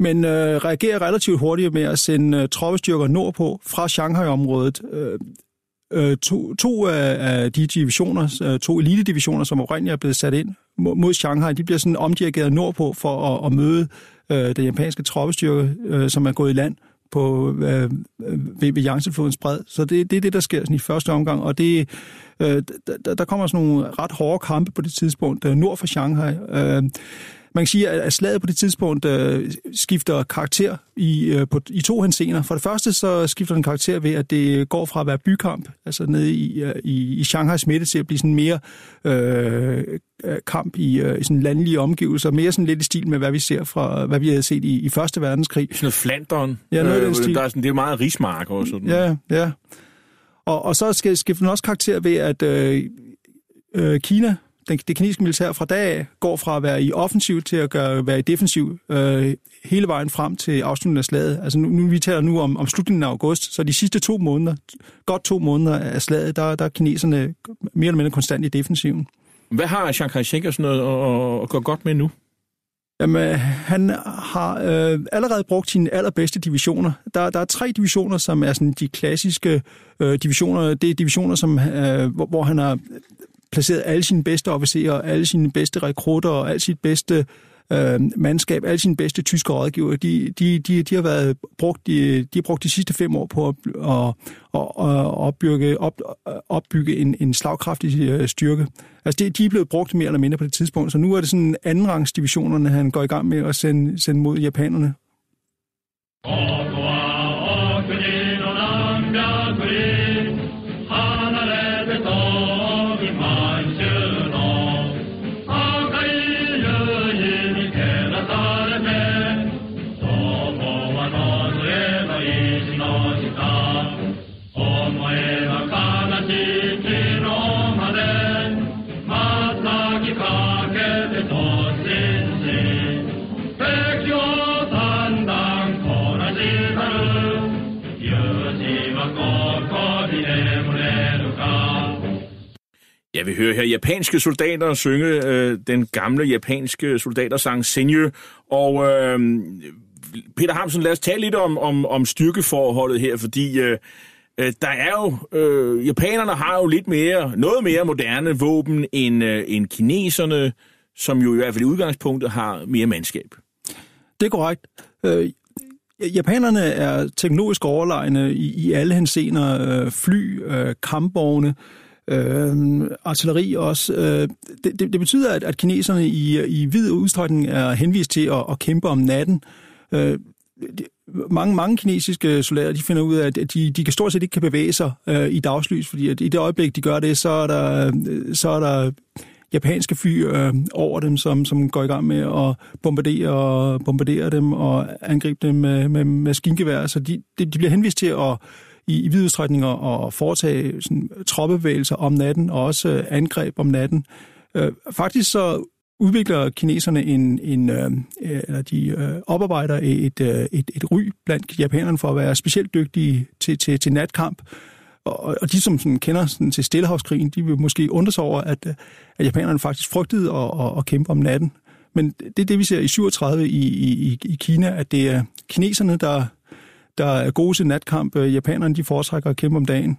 men øh, reagerer relativt hurtigt med at sende øh, troppestyrker nordpå fra Shanghai-området. Øh, øh, to, to af, af de divisioner, øh, to elite-divisioner, som oprindeligt er blevet sat ind mod, mod Shanghai, de bliver sådan omdirigeret nordpå for at, at møde øh, den japanske troppestyrke, øh, som er gået i land på øh, ved, ved Yangtze-flodens bred. Så det, det er det, der sker sådan i første omgang, og det, øh, der, der kommer sådan nogle ret hårde kampe på det tidspunkt øh, nord for Shanghai. Øh, man kan sige, at slaget på det tidspunkt øh, skifter karakter i, øh, på, i to hensener. For det første så skifter den karakter ved, at det går fra at være bykamp, altså nede i, øh, i, i Shanghais midte, til at blive sådan mere øh, øh, kamp i, øh, i sådan landlige omgivelser. Mere sådan lidt i stil med, hvad vi ser fra, hvad vi havde set i, i Første Verdenskrig. Sådan noget Flandern. Ja, noget den Øh, stil. Der er sådan, det er meget rismark og sådan. Ja, ja. Og, og så skifter den også karakter ved, at øh, øh, Kina, den, det kinesiske militær fra dag af, går fra at være i offensiv til at gøre, være i defensiv øh, hele vejen frem til afslutningen af slaget. Altså nu, nu vi taler nu om, om slutningen af august, så de sidste to måneder, godt to måneder af slaget, der, der er kineserne mere eller mindre konstant i defensiven. Hvad har Chiang Kai-shek og sådan noget at, gå godt med nu? Jamen, han har øh, allerede brugt sine allerbedste divisioner. Der, der er tre divisioner, som er sådan de klassiske øh, divisioner. Det er divisioner, som, øh, hvor, hvor han har placeret alle sine bedste officerer, alle sine bedste rekrutter og alt sit bedste øh, mandskab, alle sine bedste tyske rådgiver. De, de, de, de har været brugt de, de har brugt de sidste fem år på at, at, at, at opbygge, op, opbygge en, en slagkraftig styrke. Altså det, de er blevet brugt mere eller mindre på det tidspunkt, så nu er det sådan andenrangsdivisionerne, han går i gang med at sende, sende mod japanerne. Ja, vi hører her japanske soldater synge øh, den gamle japanske soldatersang Senju. Og øh, Peter Hamsen, lad os tale lidt om, om, om styrkeforholdet her, fordi øh, øh, der er jo, øh, japanerne har jo lidt mere, noget mere moderne våben end, øh, end kineserne, som jo i hvert fald i udgangspunktet har mere mandskab. Det er korrekt. Øh, japanerne er teknologisk overlegne i, i alle henseender. Øh, fly, øh, kampvogne, øh, øh, artilleri også. Øh, det, det, det betyder, at, at kineserne i, i vid udstrækning er henvist til at, at kæmpe om natten. Øh, de, mange, mange kinesiske soldater, de finder ud af, at de, de kan stort set ikke kan bevæge sig øh, i dagslys, fordi at i det øjeblik, de gør det, så er der, øh, så er der japanske fly øh, over dem, som, som går i gang med at bombardere, og bombardere dem og angribe dem med, med maskingevær. Så de, de, de bliver henvist til at i, i vid udstrækning at foretage sådan, troppebevægelser om natten, og også øh, angreb om natten. Øh, faktisk så udvikler kineserne en, en øh, øh eller de øh, oparbejder et, øh, et, et ry blandt japanerne for at være specielt dygtige til, til, til natkamp. Og, og de, som sådan, kender sådan, til Stillehavskrigen, de vil måske undre sig over, at, øh, at japanerne faktisk frygtede at, at, at kæmpe om natten. Men det er det, vi ser i 37 i, i, i Kina, at det er kineserne, der, der er gode til natkamp. Japanerne, de foretrækker at kæmpe om dagen.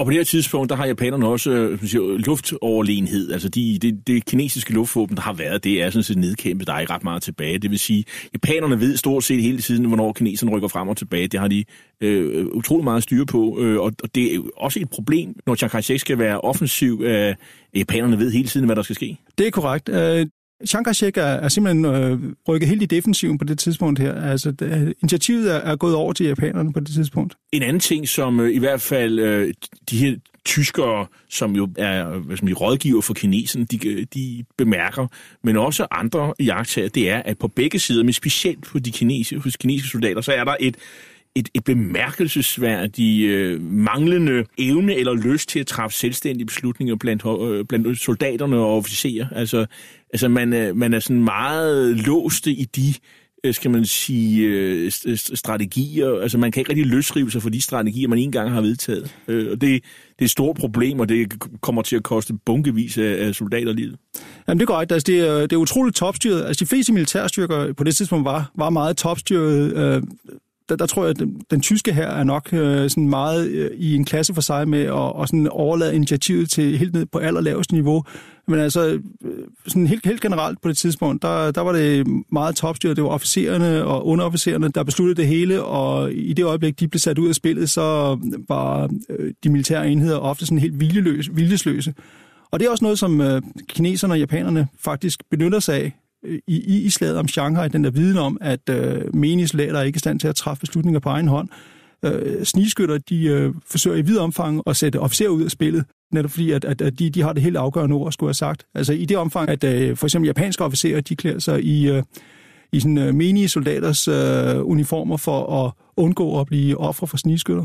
Og på det her tidspunkt, der har japanerne også øh, siger, luftoverlegenhed. Altså de, det, det kinesiske luftvåben, der har været, det er sådan set nedkæmpet. Der er ikke ret meget tilbage. Det vil sige, japanerne ved stort set hele tiden, hvornår kineserne rykker frem og tilbage. Det har de øh, utrolig meget styre på. Øh, og, og det er jo også et problem, når Chiang Kai-shek skal være offensiv. Øh, japanerne ved hele tiden, hvad der skal ske. Det er korrekt. Øh, Chiang Kai-shek er, er simpelthen øh, rykket helt i defensiven på det tidspunkt her. Altså, det, initiativet er, er gået over til japanerne på det tidspunkt. En anden ting, som øh, i hvert fald øh, de her tyskere, som jo er hvad skal man, rådgiver for kineserne, de, øh, de bemærker, men også andre jagttager, det er, at på begge sider, men specielt på de kinesiske, hos kinesiske soldater, så er der et, et, et bemærkelsesværdigt øh, manglende evne eller lyst til at træffe selvstændige beslutninger blandt, øh, blandt soldaterne og officerer. Altså, altså man, øh, man er sådan meget låste i de øh, skal man sige, øh, strategier. Altså, man kan ikke rigtig løsrive sig for de strategier, man engang har vedtaget. Øh, og det, det er et stort problem, og det kommer til at koste bunkevis af, soldaterlivet. soldater. Jamen det er godt. Altså, det, er, det er utroligt topstyret. Altså de fleste militærstyrker på det tidspunkt var, var meget topstyret. Øh, der, der tror jeg, at den, den tyske her er nok øh, sådan meget øh, i en klasse for sig med at og sådan overlade initiativet til helt ned på allerlaveste niveau. Men altså, øh, sådan helt, helt generelt på det tidspunkt, der, der var det meget topstyret. Det var officererne og underofficererne, der besluttede det hele, og i det øjeblik, de blev sat ud af spillet, så var øh, de militære enheder ofte sådan helt viljeløse, viljesløse. Og det er også noget, som øh, kineserne og japanerne faktisk benytter sig af Øh, i, i, i slaget om Shanghai, den der viden om, at øh, menige er ikke i stand til at træffe beslutninger på egen hånd. Øh, snigskytter, de øh, forsøger i vid omfang at sætte officerer ud af spillet, netop fordi, at, at, at de, de har det helt afgørende ord, skulle jeg have sagt. Altså i det omfang, at øh, for eksempel japanske officerer, de klæder sig i, øh, i sådan øh, menige soldaters øh, uniformer for at undgå at blive ofre for snigskytter.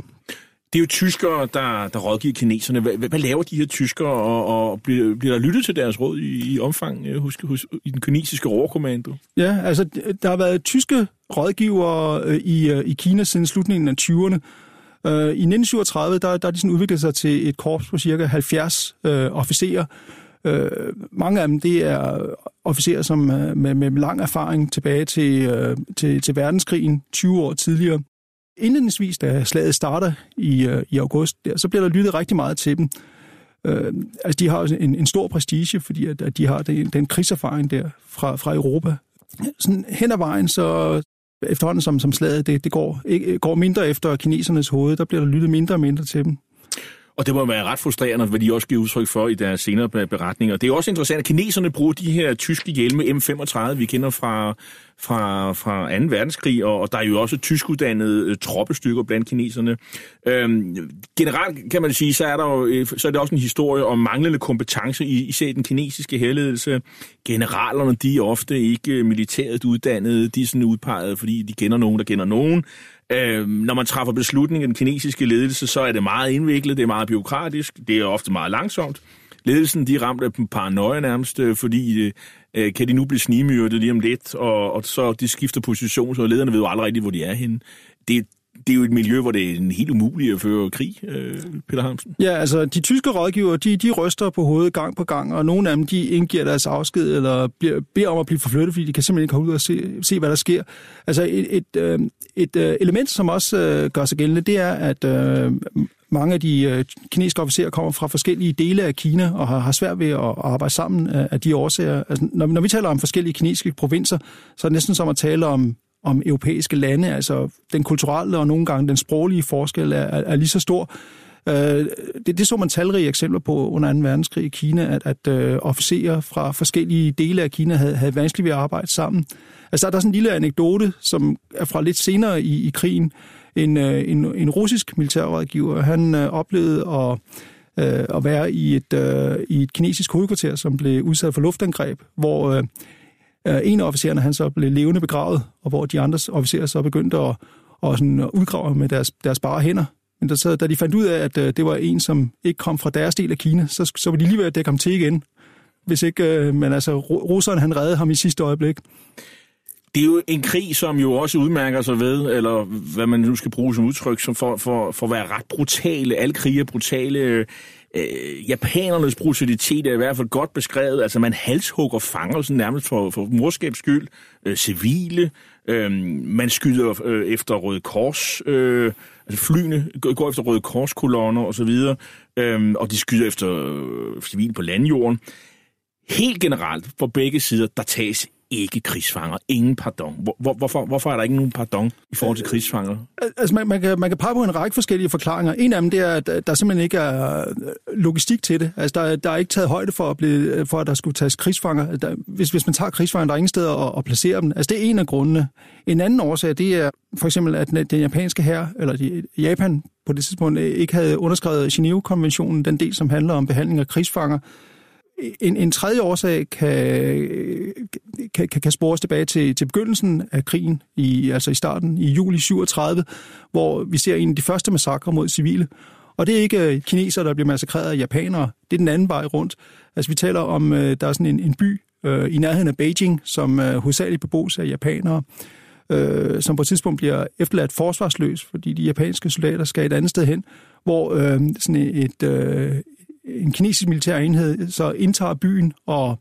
Det er jo tyskere, der, der rådgiver kineserne. Hvad, hvad, hvad laver de her tyskere, og, og bliver, bliver der lyttet til deres råd i, i omfang øh, hos, hos, i den kinesiske overkommando? Ja, altså der har været tyske rådgivere øh, i, øh, i Kina siden slutningen af 20'erne. I 1937 der, der er de sådan udviklet sig til et korps på cirka 70 øh, officerer. Øh, mange af dem det er officerer som med, med lang erfaring tilbage til, øh, til, til verdenskrigen 20 år tidligere. Indledningsvis, da slaget starter i, øh, i august, der, så bliver der lyttet rigtig meget til dem. Øh, altså, de har en, en stor prestige, fordi at, at de har den, den krigserfaring der fra, fra Europa. Sådan hen ad vejen, så efterhånden som, som slaget det, det går, ikke, går mindre efter kinesernes hoved, der bliver der lyttet mindre og mindre til dem. Og det må være ret frustrerende, hvad de også giver udtryk for i deres senere beretninger. Det er også interessant, at kineserne bruger de her tyske hjelme M35, vi kender fra, fra, fra 2. verdenskrig, og, og der er jo også tyskuddannede øh, troppestykker blandt kineserne. Øhm, generelt kan man sige, så er, der jo, øh, så er det også en historie om manglende kompetence i især i den kinesiske herledelse. Generalerne, de er ofte ikke øh, militæret uddannede, de er sådan udpeget, fordi de kender nogen, der kender nogen. Øh, når man træffer beslutninger i den kinesiske ledelse, så er det meget indviklet, det er meget byråkratisk, det er ofte meget langsomt. Ledelsen, de er ramt af paranoia nærmest, øh, fordi øh, øh, kan de nu blive snigmyrdet lige om lidt, og, og så de skifter position, så lederne ved jo aldrig rigtigt, hvor de er henne. Det, det er jo et miljø, hvor det er en helt umuligt at føre krig, øh, Peter Hansen. Ja, altså de tyske rådgiver, de, de ryster på hovedet gang på gang, og nogle af dem, de indgiver deres afsked, eller bliver, beder om at blive forflyttet, fordi de kan simpelthen ikke komme ud og se, se hvad der sker. Altså et, et, øh, et øh, element, som også øh, gør sig gældende, det er, at øh, mange af de øh, kinesiske officerer kommer fra forskellige dele af Kina, og har, har svært ved at arbejde sammen af, af de årsager. Altså, når, når vi taler om forskellige kinesiske provinser, så er det næsten som at tale om om europæiske lande. Altså den kulturelle og nogle gange den sproglige forskel er, er, er lige så stor. Øh, det, det så man talrige eksempler på under 2. verdenskrig i Kina, at, at øh, officerer fra forskellige dele af Kina havde, havde vanskeligt ved at arbejde sammen. Altså der er der sådan en lille anekdote, som er fra lidt senere i, i krigen. En, øh, en, en russisk militærrådgiver, han øh, oplevede at, øh, at være i et, øh, i et kinesisk hovedkvarter, som blev udsat for luftangreb, hvor... Øh, Øh, en af officererne han så blev levende begravet, og hvor de andre officerer så begyndte at, og sådan at udgrave med deres, deres bare hænder. Men da, så, da de fandt ud af, at øh, det var en, som ikke kom fra deres del af Kina, så, så var de lige ved at dække ham til igen. Hvis ikke, øh, men altså, russeren han reddede ham i sidste øjeblik. Det er jo en krig, som jo også udmærker sig ved, eller hvad man nu skal bruge som udtryk, som for, for, for at være ret brutale. Alle krige er brutale. Øh, Øh, japanernes brutalitet er i hvert fald godt beskrevet. Altså man halshugger fanger sådan nærmest for, for morskabs skyld. Øh, civile. Øh, man skyder øh, efter Røde Kors. Øh, altså flyene går efter Røde Kors-kolonner osv. Øh, og de skyder efter øh, civile på landjorden. Helt generelt på begge sider, der tages ikke krigsfanger. Ingen pardon. Hvor, hvor, hvorfor, hvorfor er der ikke nogen pardon i forhold til krigsfanger? Altså, man, man, kan, man kan pege på en række forskellige forklaringer. En af dem det er, at der simpelthen ikke er øh, logistik til det. Altså, der, der er ikke taget højde for, at, blive, for, at der skulle tages krigsfanger. Der, hvis, hvis man tager krigsfanger, der er ingen steder at, at placere dem. Altså, det er en af grundene. En anden årsag, det er for eksempel, at den, den japanske her, eller de, Japan på det tidspunkt, ikke havde underskrevet Genève-konventionen, den del, som handler om behandling af krigsfanger. En, en tredje årsag kan, kan, kan spores tilbage til, til begyndelsen af krigen, i, altså i starten, i juli 37, hvor vi ser en af de første massakre mod civile. Og det er ikke kineser, kinesere, der bliver massakreret af japanere. Det er den anden vej rundt. Altså vi taler om, øh, der er sådan en, en by øh, i nærheden af Beijing, som øh, hovedsageligt bebos af japanere, øh, som på et tidspunkt bliver efterladt forsvarsløs, fordi de japanske soldater skal et andet sted hen, hvor øh, sådan et, øh, en kinesisk militær enhed så indtager byen og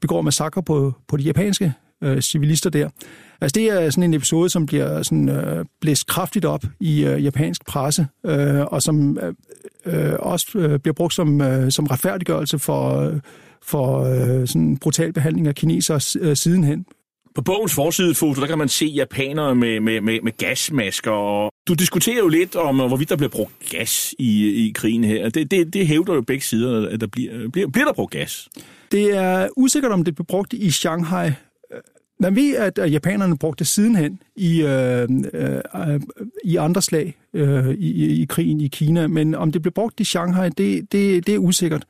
begår massakre på, på de japanske øh, civilister der. Altså det er sådan en episode, som bliver sådan, øh, blæst kraftigt op i øh, japansk presse, øh, og som øh, øh også øh, bliver brugt som, øh, som retfærdiggørelse for, øh, for øh, sådan brutal behandling af kinesere øh, sidenhen. På bogens forsidefoto, der kan man se japanere med, med, med, med gasmasker. Og du diskuterer jo lidt om, øh, hvorvidt der bliver brugt gas i, i krigen her. Det, det, det hævder jo begge sider, at der bliver, bliver, bliver der brugt gas. Det er usikkert, om det blev brugt i Shanghai. Øh, man ved, at japanerne brugte det sidenhen i, øh, øh, i andre slag øh, i, i krigen i Kina, men om det blev brugt i Shanghai, det, det, det er usikkert.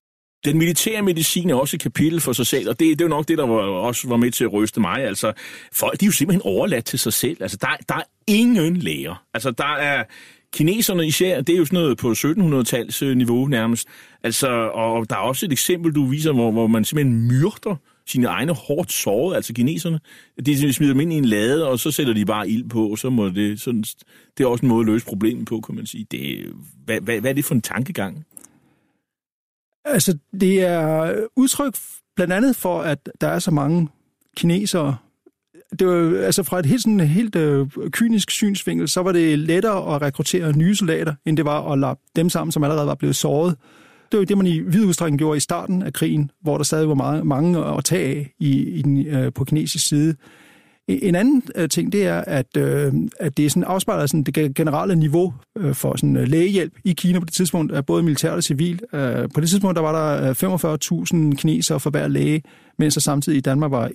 Den militære medicin er også et kapitel for sig selv, og det, det er jo nok det, der var, også var med til at ryste mig. Altså, folk de er jo simpelthen overladt til sig selv. Altså, der, der er ingen læger. Altså, der er kineserne især, det er jo sådan noget på 1700-tals øh, niveau nærmest. Altså, og der er også et eksempel, du viser, hvor, hvor man simpelthen myrder sine egne hårdt sårede, altså kineserne. De smider dem ind i en lade, og så sætter de bare ild på, og så må det, sådan, det er også en måde at løse problemet på, kan man sige. Det, hvad, hvad, hvad er det for en tankegang? Altså, det er udtryk blandt andet for, at der er så mange kinesere. Det var, altså fra et helt, sådan, helt øh, kynisk synsvinkel, så var det lettere at rekruttere nye soldater, end det var at lappe dem sammen, som allerede var blevet såret. Det var det, man i vid udstrækning gjorde i starten af krigen, hvor der stadig var meget, mange at tage af i, i den, øh, på kinesisk side. En anden øh, ting, det er, at, øh, at det er sådan, afspejler sådan det generelle niveau øh, for sådan, øh, lægehjælp i Kina på det tidspunkt, er både militært og civil. Øh, på det tidspunkt, der var der øh, 45.000 kinesere for hver læge, mens der samtidig i Danmark var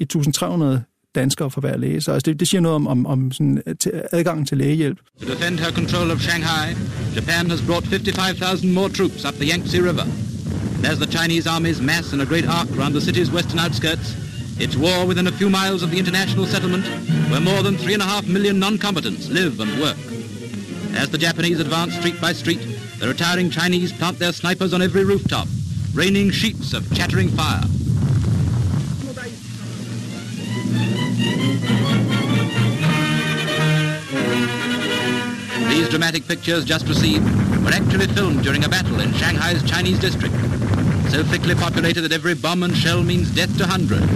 1.300 danskere for hver læge. Så altså, det, det siger noget om, om, om sådan, til, adgangen til lægehjælp. To defend her control of Shanghai, Japan has brought 55,000 more troops up the Yangtze River. And as the Chinese armies mass in a great arc around the city's western outskirts, it's war within a few miles of the international settlement where more than three and a half million non-combatants live and work. As the Japanese advance street by street, the retiring Chinese plant their snipers on every rooftop, raining sheets of chattering fire. These dramatic pictures just received were actually filmed during a battle in Shanghai's Chinese district, so thickly populated that every bomb and shell means death to hundreds.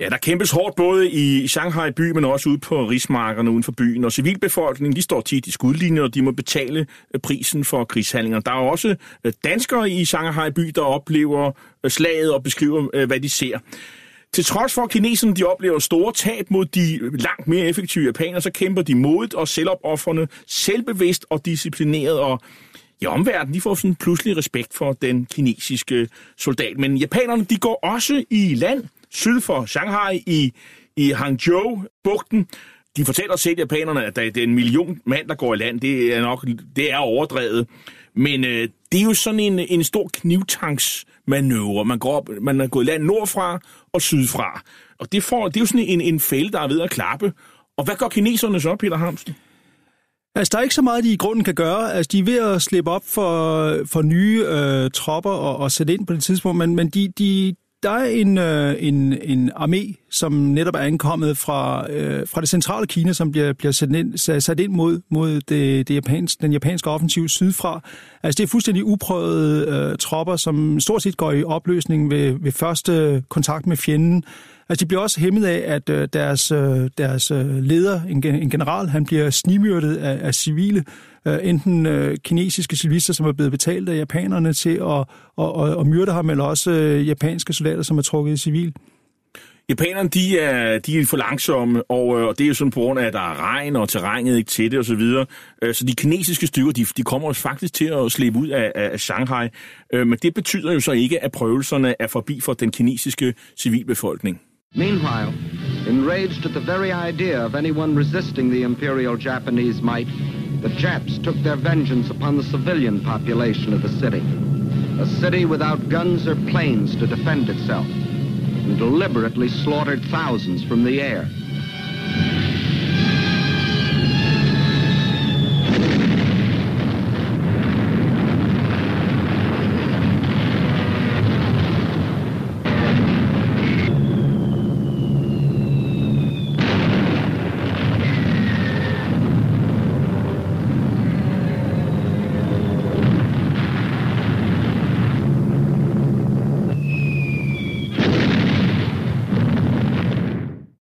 Ja, der kæmpes hårdt både i Shanghai by, men også ude på rigsmarkerne uden for byen. Og civilbefolkningen, de står tit i skudlinjer, og de må betale øh, prisen for krigshandlinger. Der er også øh, danskere i Shanghai by, der oplever øh, slaget og beskriver, hvad de ser. Til trods for, at kineserne de oplever store tab mod de langt mere effektive japanere, så kæmper de modigt og selvopoffrende, selvbevidst og disciplineret. Og i omverdenen, de får sådan pludselig respekt for den kinesiske soldat. Men japanerne, de går også i land syd for Shanghai i, i Hangzhou-bugten. De fortæller selv japanerne, at der er en million mand, der går i land. Det er nok det er overdrevet. Men øh, det er jo sådan en, en stor knivtanksmanøvre. Man, går op, man er gået i land nordfra og sydfra. Og det, får, det er jo sådan en, en fælde, der er ved at klappe. Og hvad gør kineserne så, Peter Hamsen? Altså, der er ikke så meget, de i grunden kan gøre. Altså, de er ved at slippe op for, for nye øh, tropper og, og sætte ind på det tidspunkt, men, men de, de, der er en, øh, en, en armé, som netop er ankommet fra, øh, fra det centrale Kina, som bliver, bliver sat, ind, sat ind mod, mod det, det japansk, den japanske offensiv sydfra. Altså det er fuldstændig uprøvede øh, tropper, som stort set går i opløsning ved, ved første kontakt med fjenden. Altså de bliver også hæmmet af, at øh, deres, øh, deres øh, leder, en, en general, han bliver snimyrdet af, af civile, øh, enten øh, kinesiske civilister, som er blevet betalt af japanerne til at, og, og, og myrde ham, eller også øh, japanske soldater, som er trukket i civil. Japanerne, de er, de er for langsomme, og, øh, og det er jo sådan på grund af, at der er regn, og terrænet ikke til det osv. Så, videre. Øh, så de kinesiske styrker, de, de kommer faktisk til at slippe ud af, af Shanghai. Men det betyder jo så ikke, at prøvelserne er forbi for den kinesiske civilbefolkning. Meanwhile, enraged at the very idea of anyone resisting the Imperial Japanese might, the Japs took their vengeance upon the civilian population of the city. A city without guns or planes to defend itself. and deliberately slaughtered thousands from the air.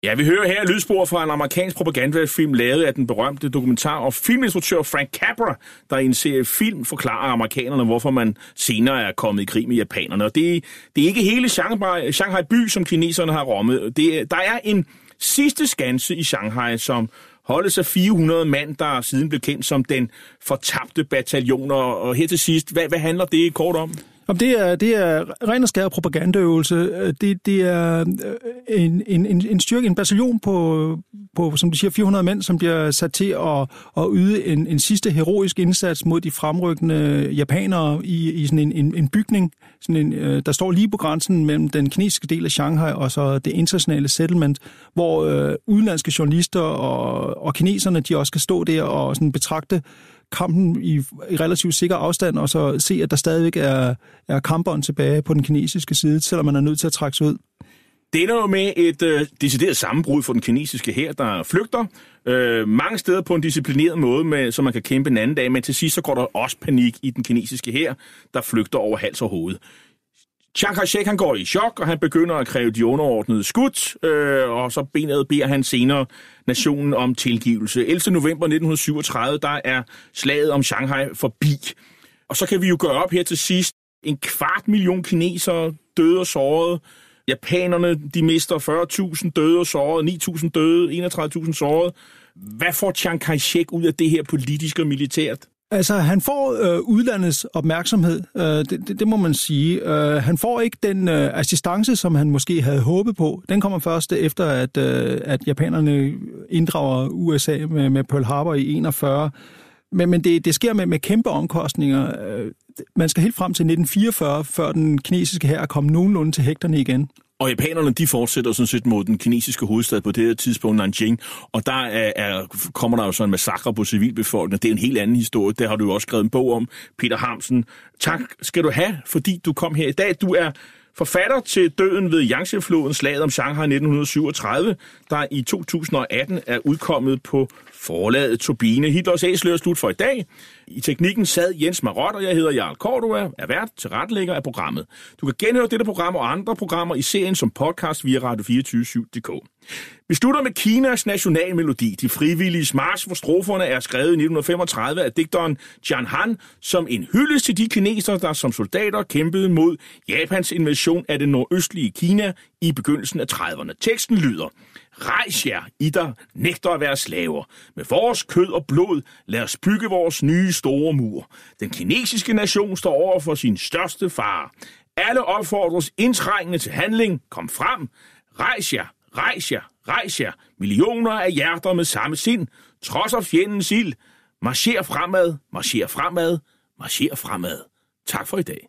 Ja, vi hører her lydspor fra en amerikansk propagandafilm lavet af den berømte dokumentar- og filminstruktør Frank Capra, der i en serie film forklarer amerikanerne, hvorfor man senere er kommet i krig med japanerne. Og det, det er ikke hele Shanghai, Shanghai by, som kineserne har rommet. Det, der er en sidste skanse i Shanghai, som holdes af 400 mand, der siden blev kendt som den fortabte bataljon. Og, og her til sidst, hvad, hvad handler det kort om? Jamen, det er, det er ren og skær propagandaøvelse. Øh, det, det er øh, en, en, en, styrke, en bataljon på, på, som du siger, 400 mænd, som bliver sat til at, at yde en, en sidste heroisk indsats mod de fremrykkende japanere i, i sådan en, en, en bygning, sådan en, øh, der står lige på grænsen mellem den kinesiske del af Shanghai og så det internationale settlement, hvor øh, udenlandske journalister og, og kineserne, de også kan stå der og sådan betragte kampen i, i relativt sikker afstand, og så se, at der stadigvæk er, er kamperen tilbage på den kinesiske side, selvom man er nødt til at trække sig ud. Det ender jo med et øh, decideret sammenbrud for den kinesiske her, der flygter. Øh, mange steder på en disciplineret måde, med, så man kan kæmpe en anden dag, men til sidst så går der også panik i den kinesiske her, der flygter over hals og hoved. Chiang Kai-shek han går i chok, og han begynder at kræve de underordnede skudt, øh, og så benet beder han senere nationen om tilgivelse. 11. november 1937, der er slaget om Shanghai forbi. Og så kan vi jo gøre op her til sidst. En kvart million kinesere døde og sårede. Japanerne, de mister 40.000 døde og sårede, 9.000 døde, 31.000 sårede. Hvad får Chiang Kai-shek ud af det her politisk og militært? Altså, han får øh, udlandets opmærksomhed, øh, det, det, det må man sige. Øh, han får ikke den øh, assistance, som han måske havde håbet på. Den kommer først øh, efter, at, øh, at japanerne inddrager USA med, med Pearl Harbor i 41. Men, men det, det sker med, med kæmpe omkostninger. Øh, man skal helt frem til 1944, før den kinesiske her er kommet nogenlunde til hægterne igen. Og japanerne, de fortsætter sådan set mod den kinesiske hovedstad på det her tidspunkt, Nanjing. Og der er, er, kommer der jo så en massakre på civilbefolkningen. Det er en helt anden historie. Det har du jo også skrevet en bog om, Peter Hamsen. Tak skal du have, fordi du kom her i dag. Du er forfatter til Døden ved Yangtze-floden, slaget om Shanghai 1937, der i 2018 er udkommet på forlaget Turbine. Hitlers Æsler er slut for i dag. I teknikken sad Jens Marot, og jeg hedder Jarl Cordua, er vært til retlægger af programmet. Du kan genhøre dette program og andre programmer i serien som podcast via radio247.dk. Vi slutter med Kinas nationalmelodi, De frivillige march, hvor stroferne er skrevet i 1935 af digteren Jian Han, som en hyldest til de kinesere, der som soldater kæmpede mod Japans invasion af det nordøstlige Kina i begyndelsen af 30'erne. Teksten lyder, Rejs jer, I der nægter at være slaver. Med vores kød og blod, lad os bygge vores nye store mur. Den kinesiske nation står over for sin største fare. Alle opfordres indtrængende til handling. Kom frem. Rejs jer, rejs jer, rejs jer. Millioner af hjerter med samme sind. Trods af fjendens ild. Marcher fremad, marcher fremad, marcher fremad. Tak for i dag.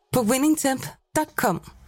på winningtemp.com.